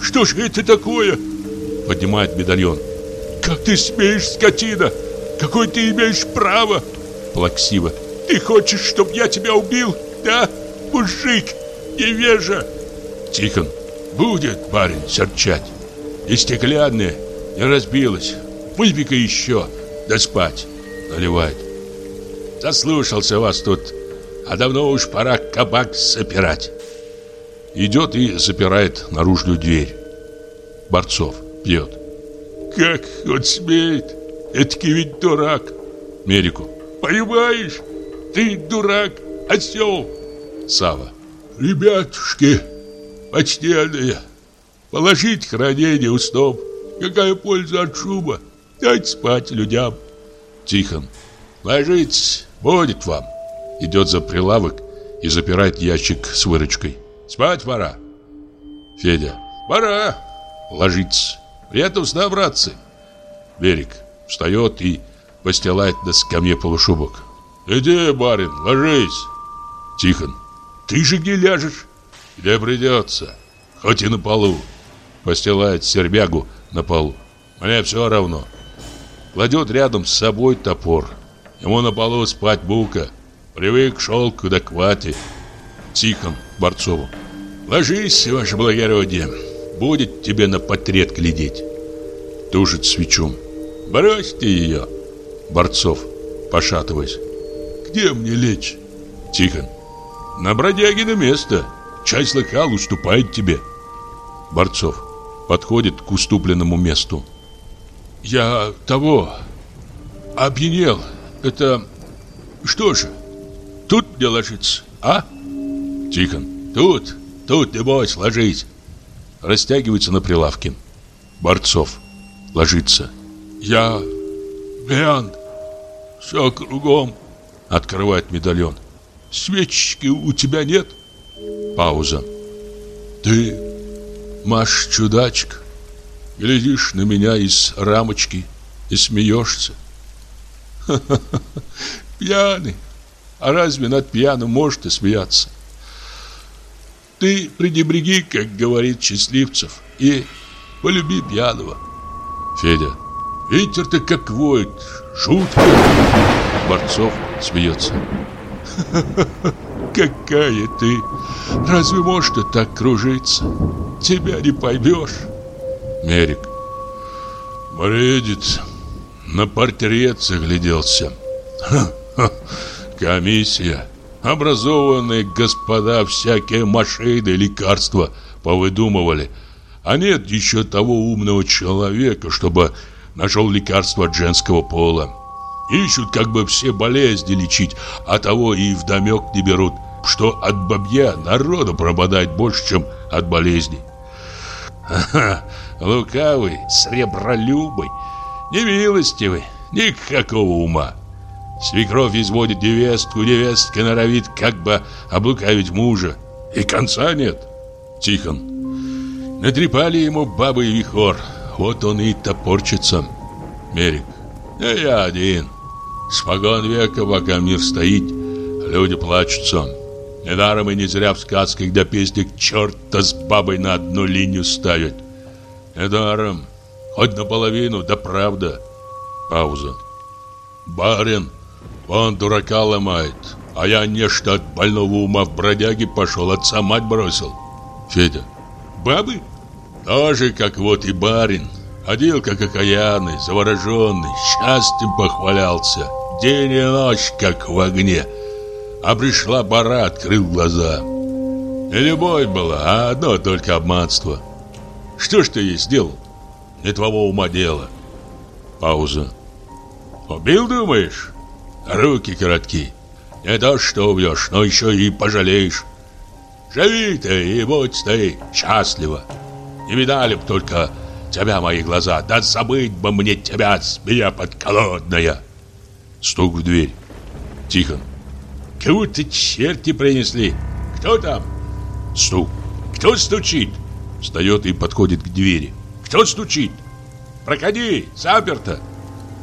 Что же это такое? Поднимает медальон. Как ты смеешь, скотина? Какое ты имеешь право? Плаксиво. Ты хочешь, чтобы я тебя убил? Да, мужик, невежа. Тихон. Будет, парень, серчать. И стеклянная не разбилась. Выпей-ка еще, да спать. Наливает. Заслушался вас тут, а давно уж пора кабак запирать. Идет и запирает наружную дверь. Борцов пьет. Как он смеет? Этакий ведь дурак. Мерику. Понимаешь? Ты дурак, осел. Сава. Ребятушки, почтенные, Положить хранение у стоп. Какая польза от шума? Дать спать людям. Тихон. Ложитесь, будет вам. Идет за прилавок и запирает ящик с выручкой. Спать пора. Федя. Пора. Ложится. Приятного сна, братцы. Берег. Встает и постилает на скамье полушубок. Иди, барин, ложись. Тихон. Ты же где ляжешь? Где придется. Хоть и на полу. Постилает сербягу на полу. Мне все равно. Кладет рядом с собой топор. Ему на полу спать бука. Привык шелку да к вате. Тихон Борцову. Ложись, ваше благородие. Будет тебе на портрет глядеть. Тушит свечу. Бросьте ее. Борцов, пошатываясь. Где мне лечь? Тихон. На бродягино место. Чай слыхал, уступает тебе. Борцов подходит к уступленному месту. Я того опьянел. Это что же? Тут мне ложиться, а? Тихон. Тут, тут, небось, ложись. Растягивается на прилавке. Борцов ложится. Я пьян. Все кругом. Открывает медальон. Свечки у тебя нет? Пауза. Ты, Маш, чудачка, глядишь на меня из рамочки и смеешься. Ха-ха-ха, [LAUGHS] пьяный. А разве над пьяным может и смеяться? Ты пренебреги, как говорит Счастливцев, и полюби пьяного. Федя. Ветер-то как воет. Шутка. Борцов смеется. [LAUGHS] Какая ты! Разве может ты так кружиться? Тебя не поймешь. Мерик. Бредит. На портрет загляделся. [LAUGHS] Комиссия. Образованные господа всякие машины лекарства повыдумывали. А нет еще того умного человека, чтобы нашел лекарство от женского пола. Ищут как бы все болезни лечить, а того и вдомек не берут, что от бабья народу пропадает больше, чем от болезней. Ха-ха, лукавый, сребролюбый, немилостивый, никакого ума. Свекровь изводит невестку, невестка норовит как бы облукавить мужа. И конца нет. Тихон. Натрепали ему бабы и вихор. Вот он и топорчится. Мерик. А я один. Спогон века, пока мир стоит, люди плачутся. Недаром и не зря в сказках до песник черта с бабой на одну линию ставят. Недаром. Хоть наполовину, да правда. Пауза. Барин, он дурака ломает. А я нечто от больного ума в бродяге пошел, отца мать бросил. Федя. Бабы? Тоже как вот и барин. Ходил как окаянный, завороженный, счастьем похвалялся. День и ночь, как в огне. А пришла пора, открыл глаза. Не любовь была, а одно только обманство. Что ж ты ей сделал? Не твоего ума дело. Пауза. Убил, думаешь? Руки коротки. Не то, что убьешь, но еще и пожалеешь. Живи ты и будь ты счастлива. Не видали б только тебя мои глаза, да забыть бы мне тебя, змея подколодная. Стук в дверь. Тихон. Кого-то черти принесли. Кто там? Стук. Кто стучит? Встает и подходит к двери. Кто стучит? Проходи, заперто.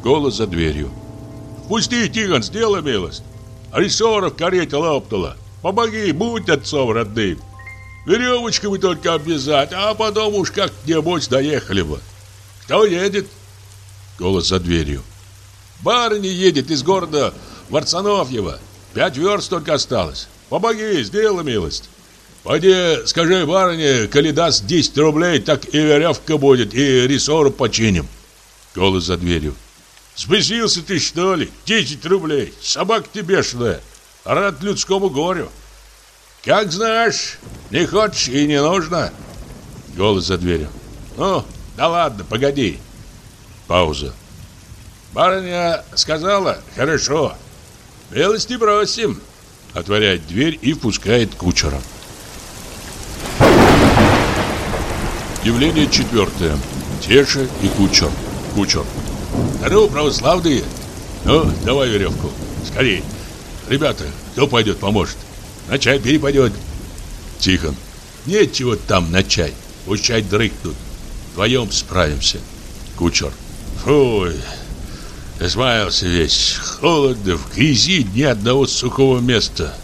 Голос за дверью. Пусти, Тихон, сделай милость. Рессора в карете лопнула. Помоги, будь отцом родным. Веревочками только обвязать, а потом уж как-нибудь доехали бы. Кто едет? Голос за дверью. Барыня едет из города Варцановьева. Пять верст только осталось. Помоги, сделай милость. Пойди, скажи барыне, коли даст 10 рублей, так и веревка будет, и рессору починим. Голос за дверью. Спесился ты, что ли? 10 рублей. Собака ты бешеная. Рад людскому горю. Как знаешь, не хочешь и не нужно. Голос за дверью. Ну, да ладно, погоди. Пауза. Барыня сказала, хорошо. Милости бросим. Отворяет дверь и впускает кучера. Явление четвертое. Теша и кучер. Кучер. Ну, православные. Ну, давай веревку. Скорей. Ребята, кто пойдет, поможет? На чай перепадет. Тихон. Нечего там на чай. Пусть чай дрыхнут. Вдвоем справимся. Кучер. Фуй. Измаялся весь. Холодно, в грязи ни одного сухого места.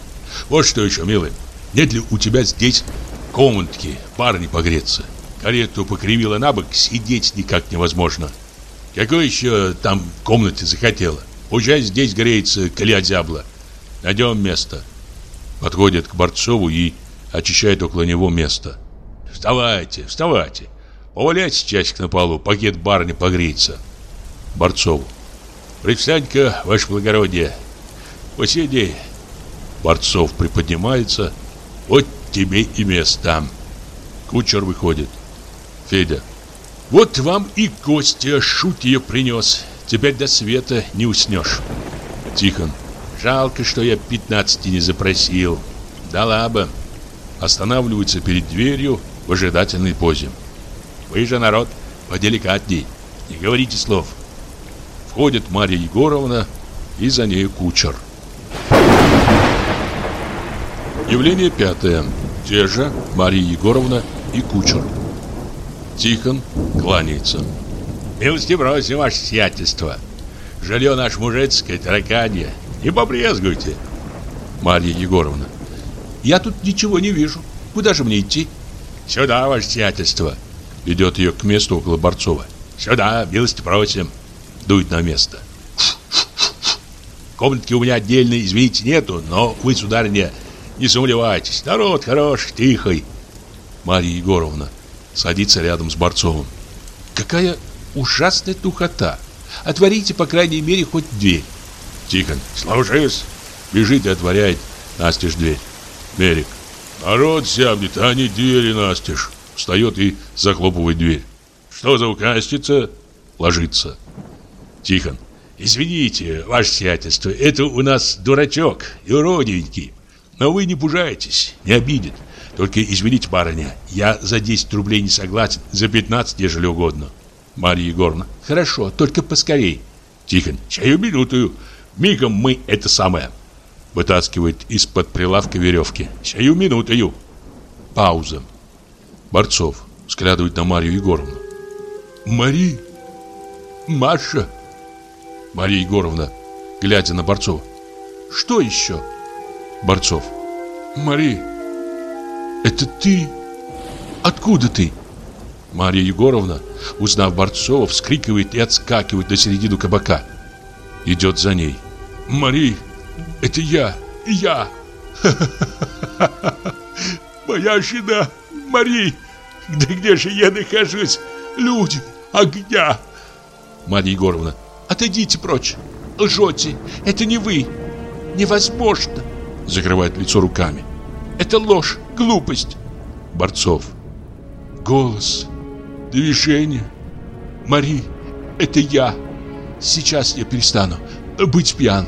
Вот что еще, милый. Нет ли у тебя здесь комнатки, парни погреться? Карету покривила на бок, сидеть никак невозможно. Какой еще там комнате захотела? Пусть здесь греется, коли озябла. Найдем место. Подходит к Борцову и очищает около него место. Вставайте, вставайте. Поваляйте часик на полу, пакет барни погреется. Борцову. Предстань-ка, ваше благородие. Посиди. Борцов приподнимается. Вот тебе и место. Кучер выходит. Федя. Вот вам и Костя шутье принес. Теперь до света не уснешь. Тихон. Жалко, что я 15 не запросил. Дала бы. Останавливается перед дверью в ожидательной позе. Вы же, народ, поделикатней. Не говорите слов. Входит Марья Егоровна и за ней кучер. Явление пятое. Те же Марья Егоровна и кучер. Тихон кланяется. Милости просим, ваше сиятельство. Жилье наше мужицкое, тараканье. Не побрезгуйте. Марья Егоровна. Я тут ничего не вижу. Куда же мне идти? Сюда, ваше сиятельство. Ведет ее к месту около Борцова. Сюда, милости просим. Дует на место. Комнатки у меня отдельной, извините, нету, но вы, сударыня, не сомневайтесь. Народ хороший, тихий. Марья Егоровна садится рядом с Борцовым. Какая ужасная тухота. Отворите, по крайней мере, хоть дверь. Тихон, служись. Бежит и отворяет настежь дверь. Мерик. Народ сябнет, а не двери настежь. Встает и захлопывает дверь. Что за указчица? Ложится. Тихон. Извините, ваше сиятельство, это у нас дурачок и уроденький. Но вы не пужайтесь, не обидит. Только извините, барыня, я за 10 рублей не согласен, за 15, ежели угодно. Марья Егоровна. Хорошо, только поскорей. Тихон. Чаю минуту. Мигом мы это самое. Вытаскивает из-под прилавка веревки. Сию минутою. Пауза. Борцов взглядывает на Марию Егоровну. Мари? Маша? Мария Егоровна, глядя на Борцова. Что еще? Борцов. Мари, это ты? Откуда ты? Марья Егоровна, узнав Борцова, вскрикивает и отскакивает на середину кабака. Идет за ней. Мари, это я, я. [LAUGHS] Моя жена, Мари. Да где же я нахожусь? Люди, огня. Марья Егоровна. Отойдите прочь. Лжете. Это не вы. Невозможно. Закрывает лицо руками. Это ложь, глупость. Борцов. Голос, движение. Мари, это я. Сейчас я перестану быть пьян.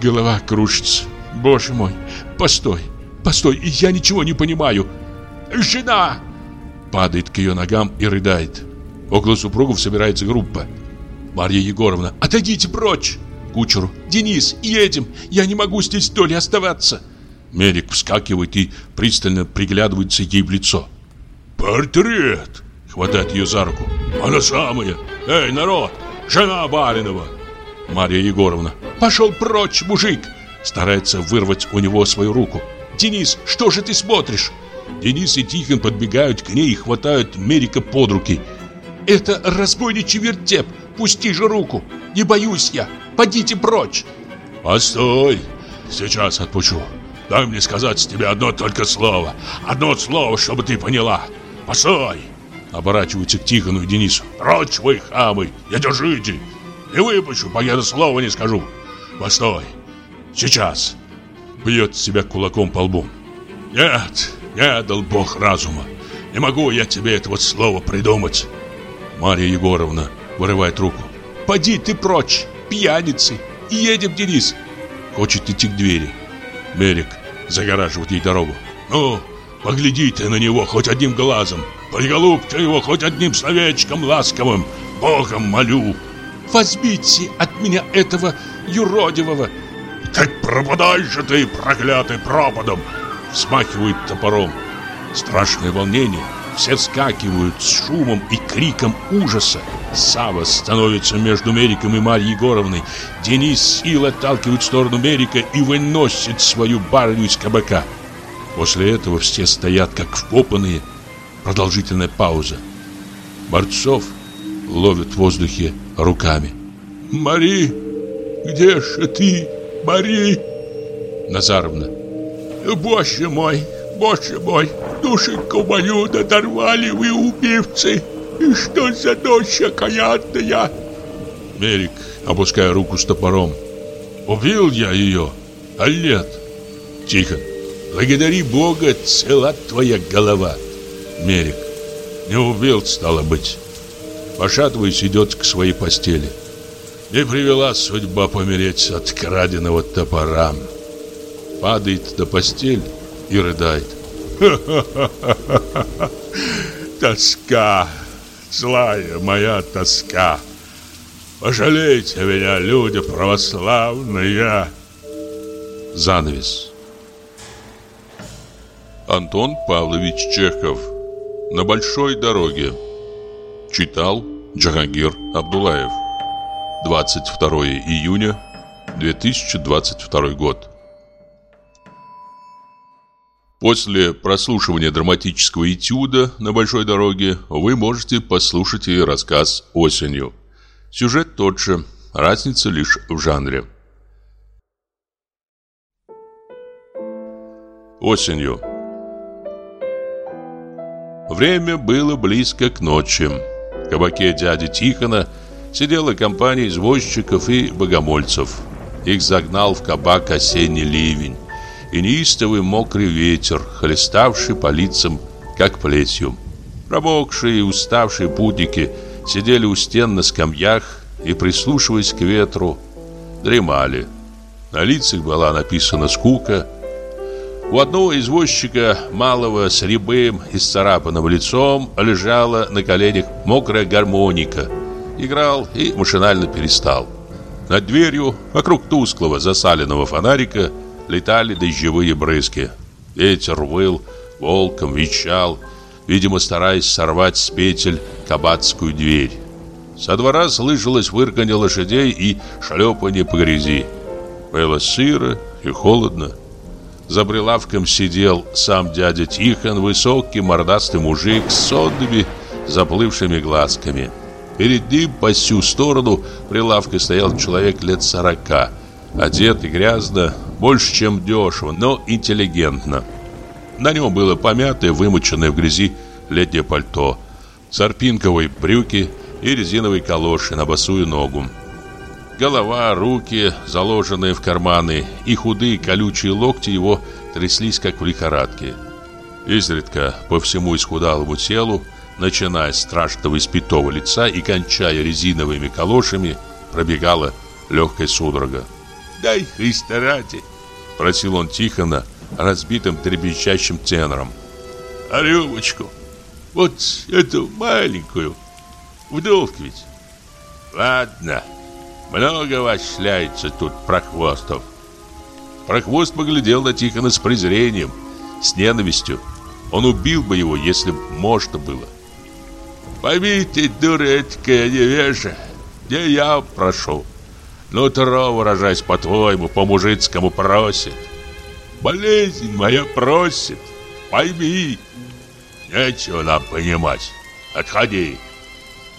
Голова кружится. Боже мой, постой, постой, я ничего не понимаю. Жена! Падает к ее ногам и рыдает. Около супругов собирается группа. Марья Егоровна, отойдите прочь! Кучеру, Денис, едем, я не могу здесь доли оставаться. Медик вскакивает и пристально приглядывается ей в лицо. «Портрет!» — хватает ее за руку. «Она самая! Эй, народ! Жена Баринова!» Марья Егоровна. «Пошел прочь, мужик!» Старается вырвать у него свою руку. «Денис, что же ты смотришь?» Денис и Тихон подбегают к ней и хватают Мерика под руки. «Это разбойничий вертеп! Пусти же руку! Не боюсь я! Подите прочь!» «Постой! Сейчас отпущу! Дай мне сказать с тебя одно только слово! Одно слово, чтобы ты поняла! Постой!» Оборачивается к Тихону и Денису. «Прочь вы, хамы! Не держите! Не выпущу, пока я слова не скажу! Постой! Сейчас!» Бьет себя кулаком по лбу. «Нет, не дал Бог разума! Не могу я тебе этого слова придумать!» Марья Егоровна вырывает руку. «Поди ты прочь, пьяницы! Едем, Денис!» Хочет идти к двери. Мерик загораживает ей дорогу. «Ну, погляди ты на него хоть одним глазом! Приголубьте его хоть одним словечком ласковым. Богом молю. Возьмите от меня этого юродивого. Так пропадай же ты, проклятый пропадом. Смахивает топором. Страшное волнение. Все вскакивают с шумом и криком ужаса. Сава становится между Мериком и Марьей Егоровной. Денис сил отталкивает в сторону Мерика и выносит свою барыню из кабака. После этого все стоят как вкопанные. Продолжительная пауза. Борцов ловит в воздухе руками. «Мари, где же ты, Мари?» Назаровна. «Боже мой, боже мой, душеньку мою надорвали вы, убивцы! И что за дочь окаянная?» Мерик, опуская руку с топором. «Убил я ее, а нет?» Тихо. «Благодари Бога, цела твоя голова!» Мерик. «Не убил, стало быть!» Пошатываясь, идет к своей постели. Не привела судьба помереть от краденого топора. Падает на постель и рыдает. Тоска, злая моя тоска. Пожалейте меня, люди православные. Занавес. Антон Павлович Чехов. На большой дороге. Читал Джахангир Абдулаев. 22 июня 2022 год. После прослушивания драматического этюда на большой дороге вы можете послушать и рассказ осенью. Сюжет тот же, разница лишь в жанре. Осенью. Время было близко к ночи. В кабаке дяди Тихона сидела компания извозчиков и богомольцев. Их загнал в кабак осенний ливень и неистовый мокрый ветер, хлеставший по лицам, как плетью. Промокшие и уставшие путники сидели у стен на скамьях и, прислушиваясь к ветру, дремали. На лицах была написана скука. У одного извозчика, малого с рябым и царапанным лицом, лежала на коленях мокрая гармоника. Играл и машинально перестал. Над дверью, вокруг тусклого засаленного фонарика, летали дождевые брызги. Ветер выл, волком вещал, видимо, стараясь сорвать с петель кабацкую дверь. Со двора слышалось вырканье лошадей и шлепанье по грязи. Было сыро и холодно. За прилавком сидел сам дядя Тихон, высокий мордастый мужик с сонными заплывшими глазками. Перед ним по всю сторону прилавка стоял человек лет сорока, одетый грязно, больше, чем дешево, но интеллигентно. На нем было помятое, вымоченное в грязи летнее пальто, сарпинковые брюки и резиновые калоши на босую ногу. Голова, руки, заложенные в карманы, и худые колючие локти его тряслись, как в лихорадке. Изредка по всему исхудалому телу, начиная с страшного испитого лица и кончая резиновыми калошами, пробегала легкая судорога. Дай Христа ради, просил он Тихона разбитым трепещащим тенором. А рюмочку, вот эту маленькую, в долг ведь. Ладно, много вас тут прохвостов. Прохвост поглядел на Тихона с презрением, с ненавистью. Он убил бы его, если бы можно было. Поймите, дурецкая невежа, где я прошел. Нутро, выражаясь по-твоему, по-мужицкому просит. Болезнь моя просит, пойми. Нечего нам понимать. Отходи.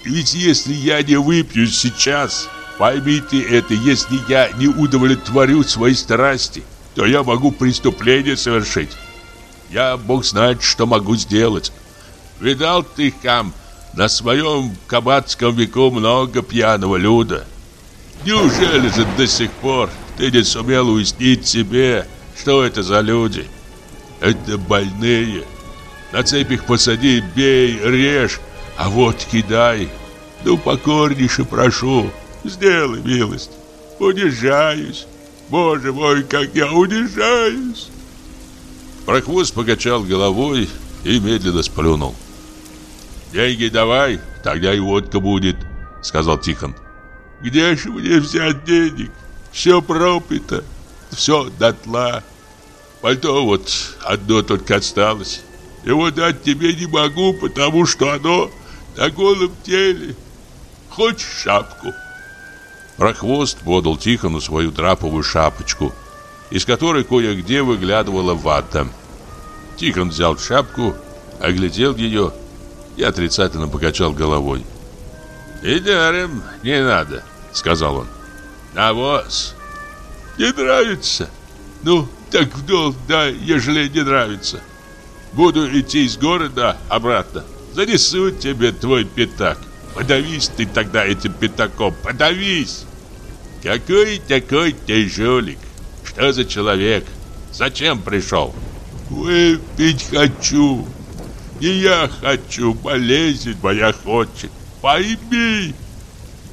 Ведь если я не выпью сейчас, поймите это, если я не удовлетворю свои страсти, то я могу преступление совершить. Я, Бог знает, что могу сделать. Видал ты, Хам, на своем кабацком веку много пьяного люда. Неужели же до сих пор ты не сумел уяснить себе, что это за люди? Это больные. На цепь их посади, бей, режь, а вот кидай. Ну, покорнейше прошу, сделай милость. Унижаюсь. Боже мой, как я унижаюсь. Прохвост покачал головой и медленно сплюнул. Деньги давай, тогда и водка будет, сказал Тихон. Где же мне взять денег? Все пропито, все дотла. Пальто вот одно только осталось. Его дать тебе не могу, потому что оно на голом теле. Хочешь шапку? Прохвост подал Тихону свою драповую шапочку, из которой кое-где выглядывала вата. Тихон взял шапку, оглядел ее и отрицательно покачал головой. «И даром не надо», — сказал он. «Навоз. Не нравится? Ну, так в долг, да, ежели не нравится. Буду идти из города обратно. Занесу тебе твой пятак. Подавись ты тогда этим пятаком, подавись. Какой такой ты жулик? Что за человек? Зачем пришел? Выпить хочу. Не я хочу, болезнь моя хочет. Пойми.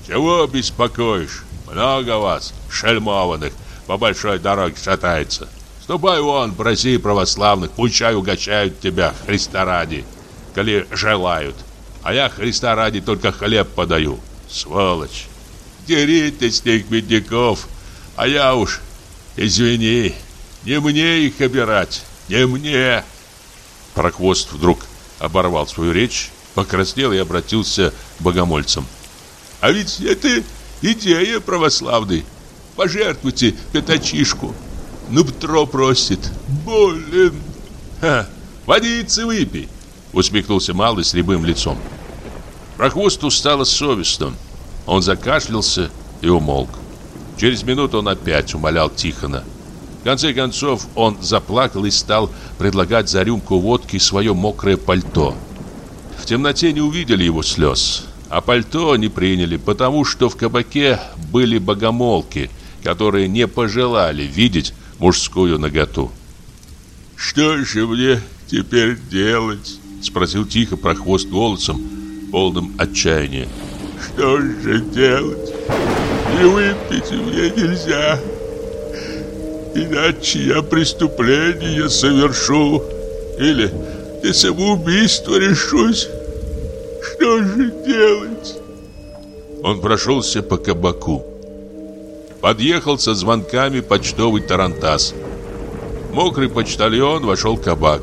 Чего беспокоишь? Много вас, шельмованных, по большой дороге шатается. Ступай вон, проси православных, пучай угощают тебя, Христа ради, коли желают. А я Христа ради только хлеб подаю. Сволочь. Дери ты с них бедняков, а я уж, извини, не мне их обирать, не мне. Прохвост вдруг оборвал свою речь, покраснел и обратился к богомольцам. А ведь это идея православной. Пожертвуйте пятачишку. Ну, Петро просит. Болен. Ха, водицы выпей. Усмехнулся малый с рябым лицом. Прохвосту стало совестно. Он закашлялся и умолк. Через минуту он опять умолял Тихона. В конце концов он заплакал и стал предлагать за рюмку водки свое мокрое пальто. В темноте не увидели его слез, а пальто не приняли, потому что в кабаке были богомолки, которые не пожелали видеть мужскую наготу. «Что же мне теперь делать?» Спросил тихо про хвост голосом, полным отчаяния. «Что же делать? Не выпить мне нельзя, иначе я преступление совершу или и самоубийство решусь. Что же делать?» Он прошелся по кабаку. Подъехал со звонками почтовый тарантас. Мокрый почтальон вошел в кабак,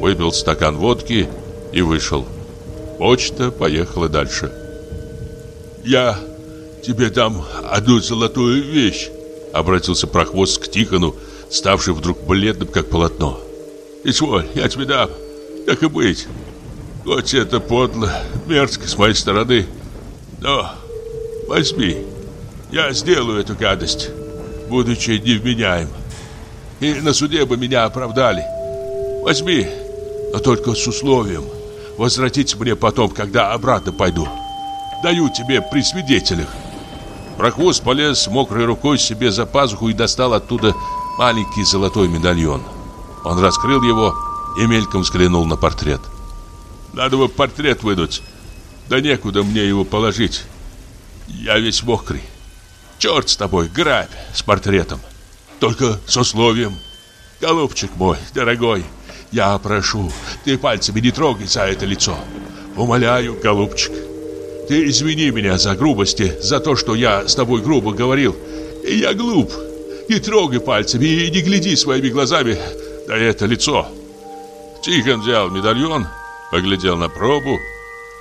выпил стакан водки и вышел. Почта поехала дальше. «Я тебе дам одну золотую вещь», — обратился прохвост к Тихону, ставший вдруг бледным, как полотно. «Изволь, я тебе дам, так и быть. Хоть это подло, мерзко с моей стороны, но возьми». Я сделаю эту гадость, будучи невменяем. И на суде бы меня оправдали. Возьми, но только с условием возвратить мне потом, когда обратно пойду. Даю тебе при свидетелях. Прохвост полез мокрой рукой себе за пазуху и достал оттуда маленький золотой медальон. Он раскрыл его и мельком взглянул на портрет. Надо бы портрет вынуть. Да некуда мне его положить. Я весь мокрый. Черт с тобой, грабь с портретом. Только с условием. Голубчик мой, дорогой, я прошу, ты пальцами не трогай за это лицо. Умоляю, голубчик. Ты извини меня за грубости, за то, что я с тобой грубо говорил. И я глуп. Не трогай пальцами и не гляди своими глазами на это лицо. Тихон взял медальон, поглядел на пробу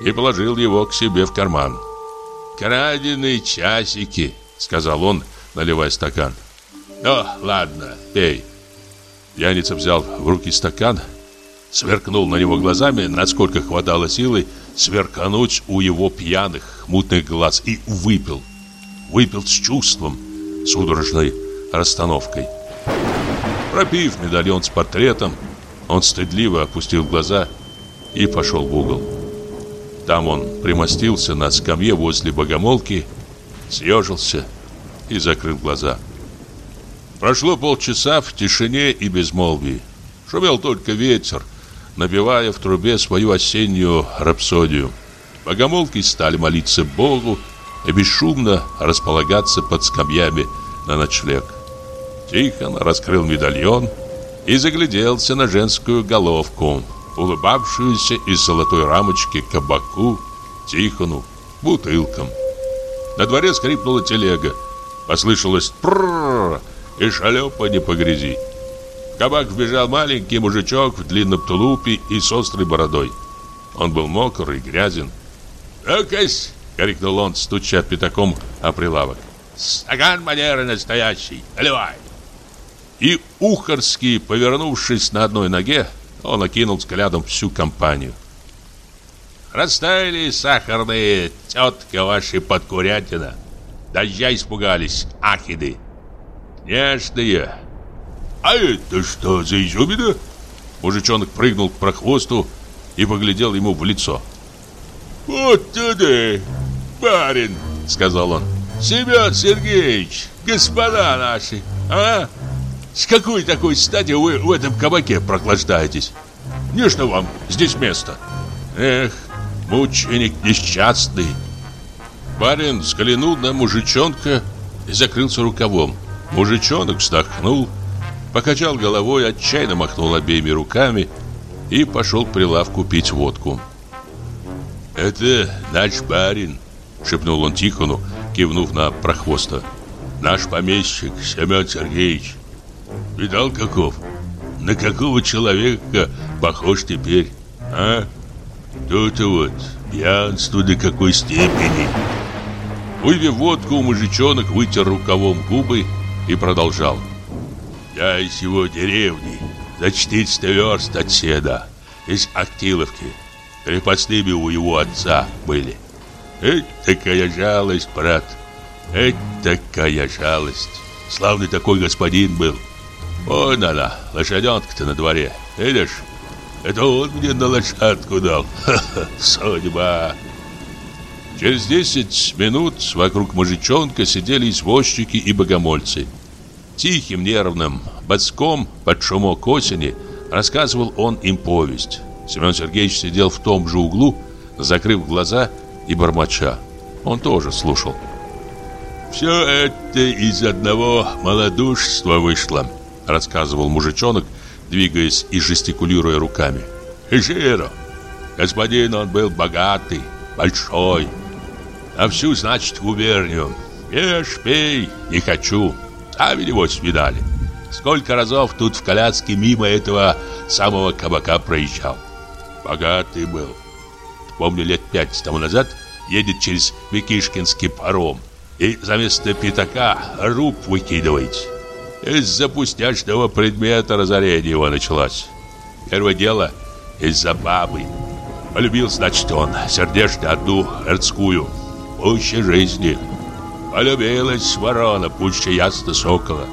и положил его к себе в карман. Краденые часики, Сказал он, наливая стакан. Ну, ладно, пей Пьяница взял в руки стакан Сверкнул на него глазами Насколько хватало силы Сверкануть у его пьяных, мутных глаз И выпил. Выпил с чувством Судорожной расстановкой. Пропив медальон с портретом Он стыдливо опустил глаза И пошел в угол Там он примостился на скамье возле богомолки съежился и закрыл глаза. Прошло полчаса в тишине и безмолвии. Шумел только ветер, набивая в трубе свою осеннюю рапсодию. Богомолки стали молиться Богу и бесшумно располагаться под скамьями на ночлег. Тихон раскрыл медальон и загляделся на женскую головку. улыбавшуюся из золотой рамочки кабаку, Тихону, бутылкам. На дворе скрипнула телега. Послышалось «пррррр» и шлепанье по грязи. В кабак вбежал маленький мужичок в длинном тулупе и с острой бородой. Он был мокрый, грязен. «Экась!» — крикнул он, стуча пятаком о прилавок. «Стакан манеры настоящий! Наливай!» И Ухарский, повернувшись на одной ноге, он окинул взглядом всю компанию. «Растаяли сахарные, тетка ваши подкурятина. Дождя испугались, ахиды. Нежные. А это что за изюмина?» Мужичонок прыгнул к прохвосту и поглядел ему в лицо. «Вот туда, барин!» — сказал он. «Семен Сергеевич, господа наши, а? С какой такой стати вы в этом кабаке прохлаждаетесь? Не что вам здесь место?» «Эх, мученик несчастный!» Барин взглянул на мужичонка и закрылся рукавом. Мужичонок вздохнул, покачал головой, отчаянно махнул обеими руками и пошел к прилавку пить водку. «Это наш барин», — шепнул он Тихону, кивнув на прохвоста. «Наш помещик Семен Сергеевич. Видал, каков? На какого человека похож теперь, а? Тут вот пьянство до какой степени». Выпив водку, мужичонок вытер рукавом губы и продолжал. «Я из его деревни, за 400 верст от седа, из Актиловки. Крепостными у его отца были. Это такая жалость, брат, это такая жалость. Славный такой господин был. Вон она, лошаденка-то на дворе, видишь? Это он мне на лошадку дал. Ха-ха, [LAUGHS] судьба. Через 10 минут вокруг мужичонка сидели извозчики и богомольцы. Тихим, нервным, боцком под шумок осени рассказывал он им повесть. Семен Сергеевич сидел в том же углу, закрыв глаза и бормоча. Он тоже слушал. «Все это из одного малодушества вышло», рассказывал мужичонок, двигаясь и жестикулируя руками. «Жиро! Господин он был богатый, большой. А всю, значит, губернию. Ешь, пей, не хочу. Сами его свидали. Сколько разов тут в коляске мимо этого самого кабака проезжал. Богатый был. Помню, лет пять тому назад едет через Викишкинский паром и за место пятака руб выкидывает. Из-за пустячного предмета разорение его началось. Первое дело из-за бабы. Полюбил, значит, он сердечно одну эрцкую, пуще жизни. Полюбилась ворона, пуще ясно сокола.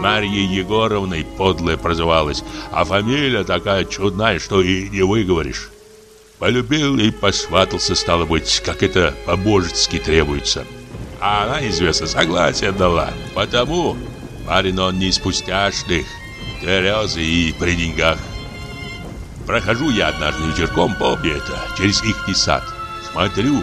Марьей Егоровной подлая прозывалась, а фамилия такая чудная, что и не выговоришь. Полюбил и посватался, стало быть, как это по-божески требуется. А она, известно, согласие дала. Потому парень он не из пустяшных, тверезый и при деньгах. Прохожу я однажды вечерком, помню это, через их сад. Смотрю,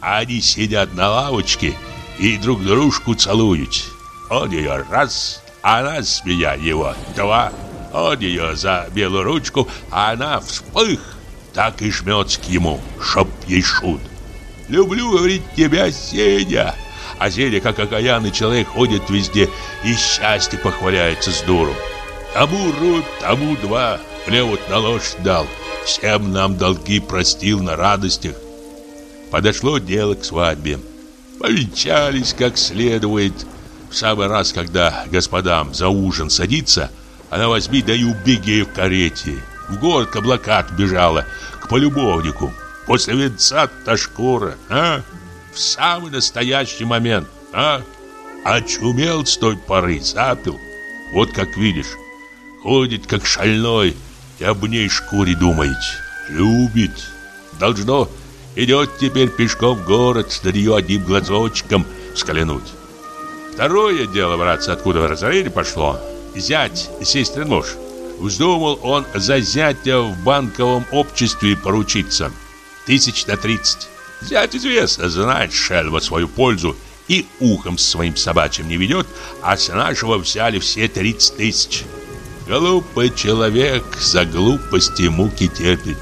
они сидят на лавочке и друг дружку целуют. Он ее раз, она с меня его два. Он ее за белую ручку, а она вспых, так и жмется к ему, чтоб ей шут. Люблю, говорит, тебя, Сеня. А Сеня, как окаянный человек, ходит везде и счастье похваляется с дуру. Тому рут, тому два, мне вот на ложь дал. Всем нам долги простил на радостях. Подошло дело к свадьбе. Повенчались как следует. В самый раз, когда господам за ужин садится, она возьми да и убеги в карете. В город к облакат бежала, к полюбовнику. После венца-то шкура, а? В самый настоящий момент, а? Очумел с той поры, запил. Вот как видишь, ходит как шальной и об ней шкуре думает. Любит. Должно, идет теперь пешком в город, нее одним глазочком взглянуть. Второе дело, братцы, откуда разорение пошло. Зять, сестрин муж. Вздумал он за зятя в банковом обществе поручиться. Тысяч на тридцать. Зять известно, знает шельма свою пользу и ухом своим собачьим не ведет, а с нашего взяли все тридцать тысяч. Глупый человек за глупости муки терпит.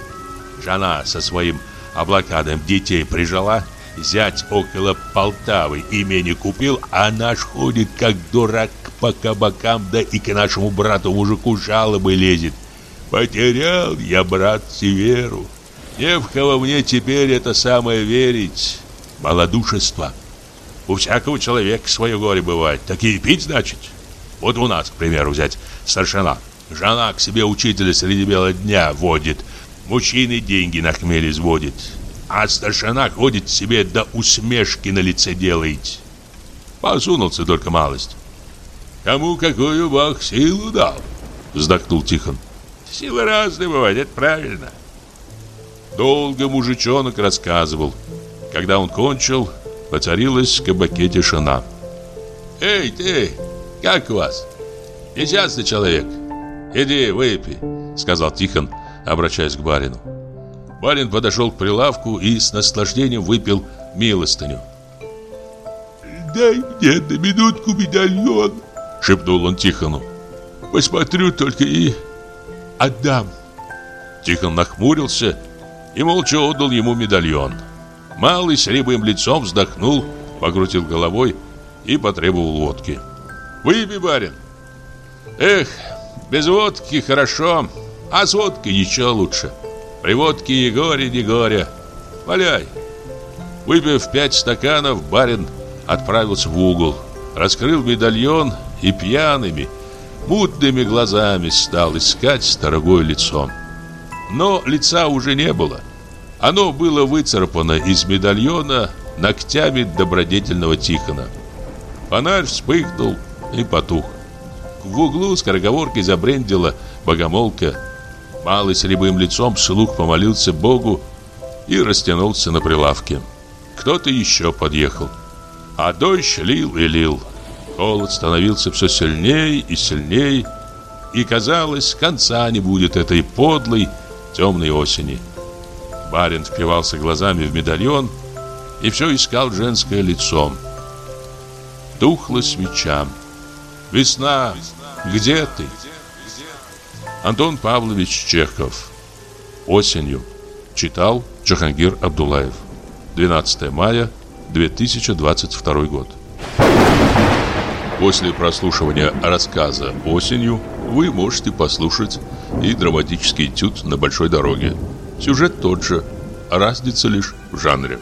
Жена со своим облакадом детей прижала, зять около Полтавы имени купил, а наш ходит как дурак по кабакам, да и к нашему брату-мужику жалобы лезет. Потерял я, брат, Северу. Не в кого мне теперь это самое верить. Малодушество. У всякого человека свое горе бывает. Такие пить, значит? Вот у нас, к примеру, взять старшина. Жена к себе учителя среди бела дня водит. Мужчины деньги на хмель изводит. А старшина ходит себе до усмешки на лице делает. Посунулся только малость. Кому какую Бог силу дал, вздохнул Тихон. Силы разные бывают, это правильно. Долго мужичонок рассказывал. Когда он кончил, воцарилась в кабаке тишина. «Эй, ты, как у вас? Несчастный человек. Иди, выпей», — сказал Тихон, обращаясь к барину. Барин подошел к прилавку и с наслаждением выпил милостыню. «Дай мне на минутку медальон», — шепнул он Тихону. «Посмотрю только и отдам». Тихон нахмурился и молча отдал ему медальон. Малый с рябым лицом вздохнул, покрутил головой и потребовал водки. «Выпей, барин!» «Эх, без водки хорошо, а с водкой еще лучше. При водке и горе, не горе. Валяй!» Выпив пять стаканов, барин отправился в угол, раскрыл медальон и пьяными, мутными глазами стал искать дорогое лицо. Но лица уже не было. Оно было выцарапано из медальона ногтями добродетельного Тихона. Фонарь вспыхнул и потух. В углу скороговоркой забрендила богомолка. Малый с рябым лицом слух помолился Богу и растянулся на прилавке. Кто-то еще подъехал. А дождь лил и лил. Холод становился все сильнее и сильнее, и казалось, конца не будет этой подлой темной осени. Барин впивался глазами в медальон и все искал женское лицо. Тухла свеча. Весна, где ты? Антон Павлович Чехов. Осенью. Читал Джахангир Абдулаев. 12 мая 2022 год. После прослушивания рассказа «Осенью» вы можете послушать и драматический этюд на большой дороге. Сюжет тот же, разница лишь в жанре.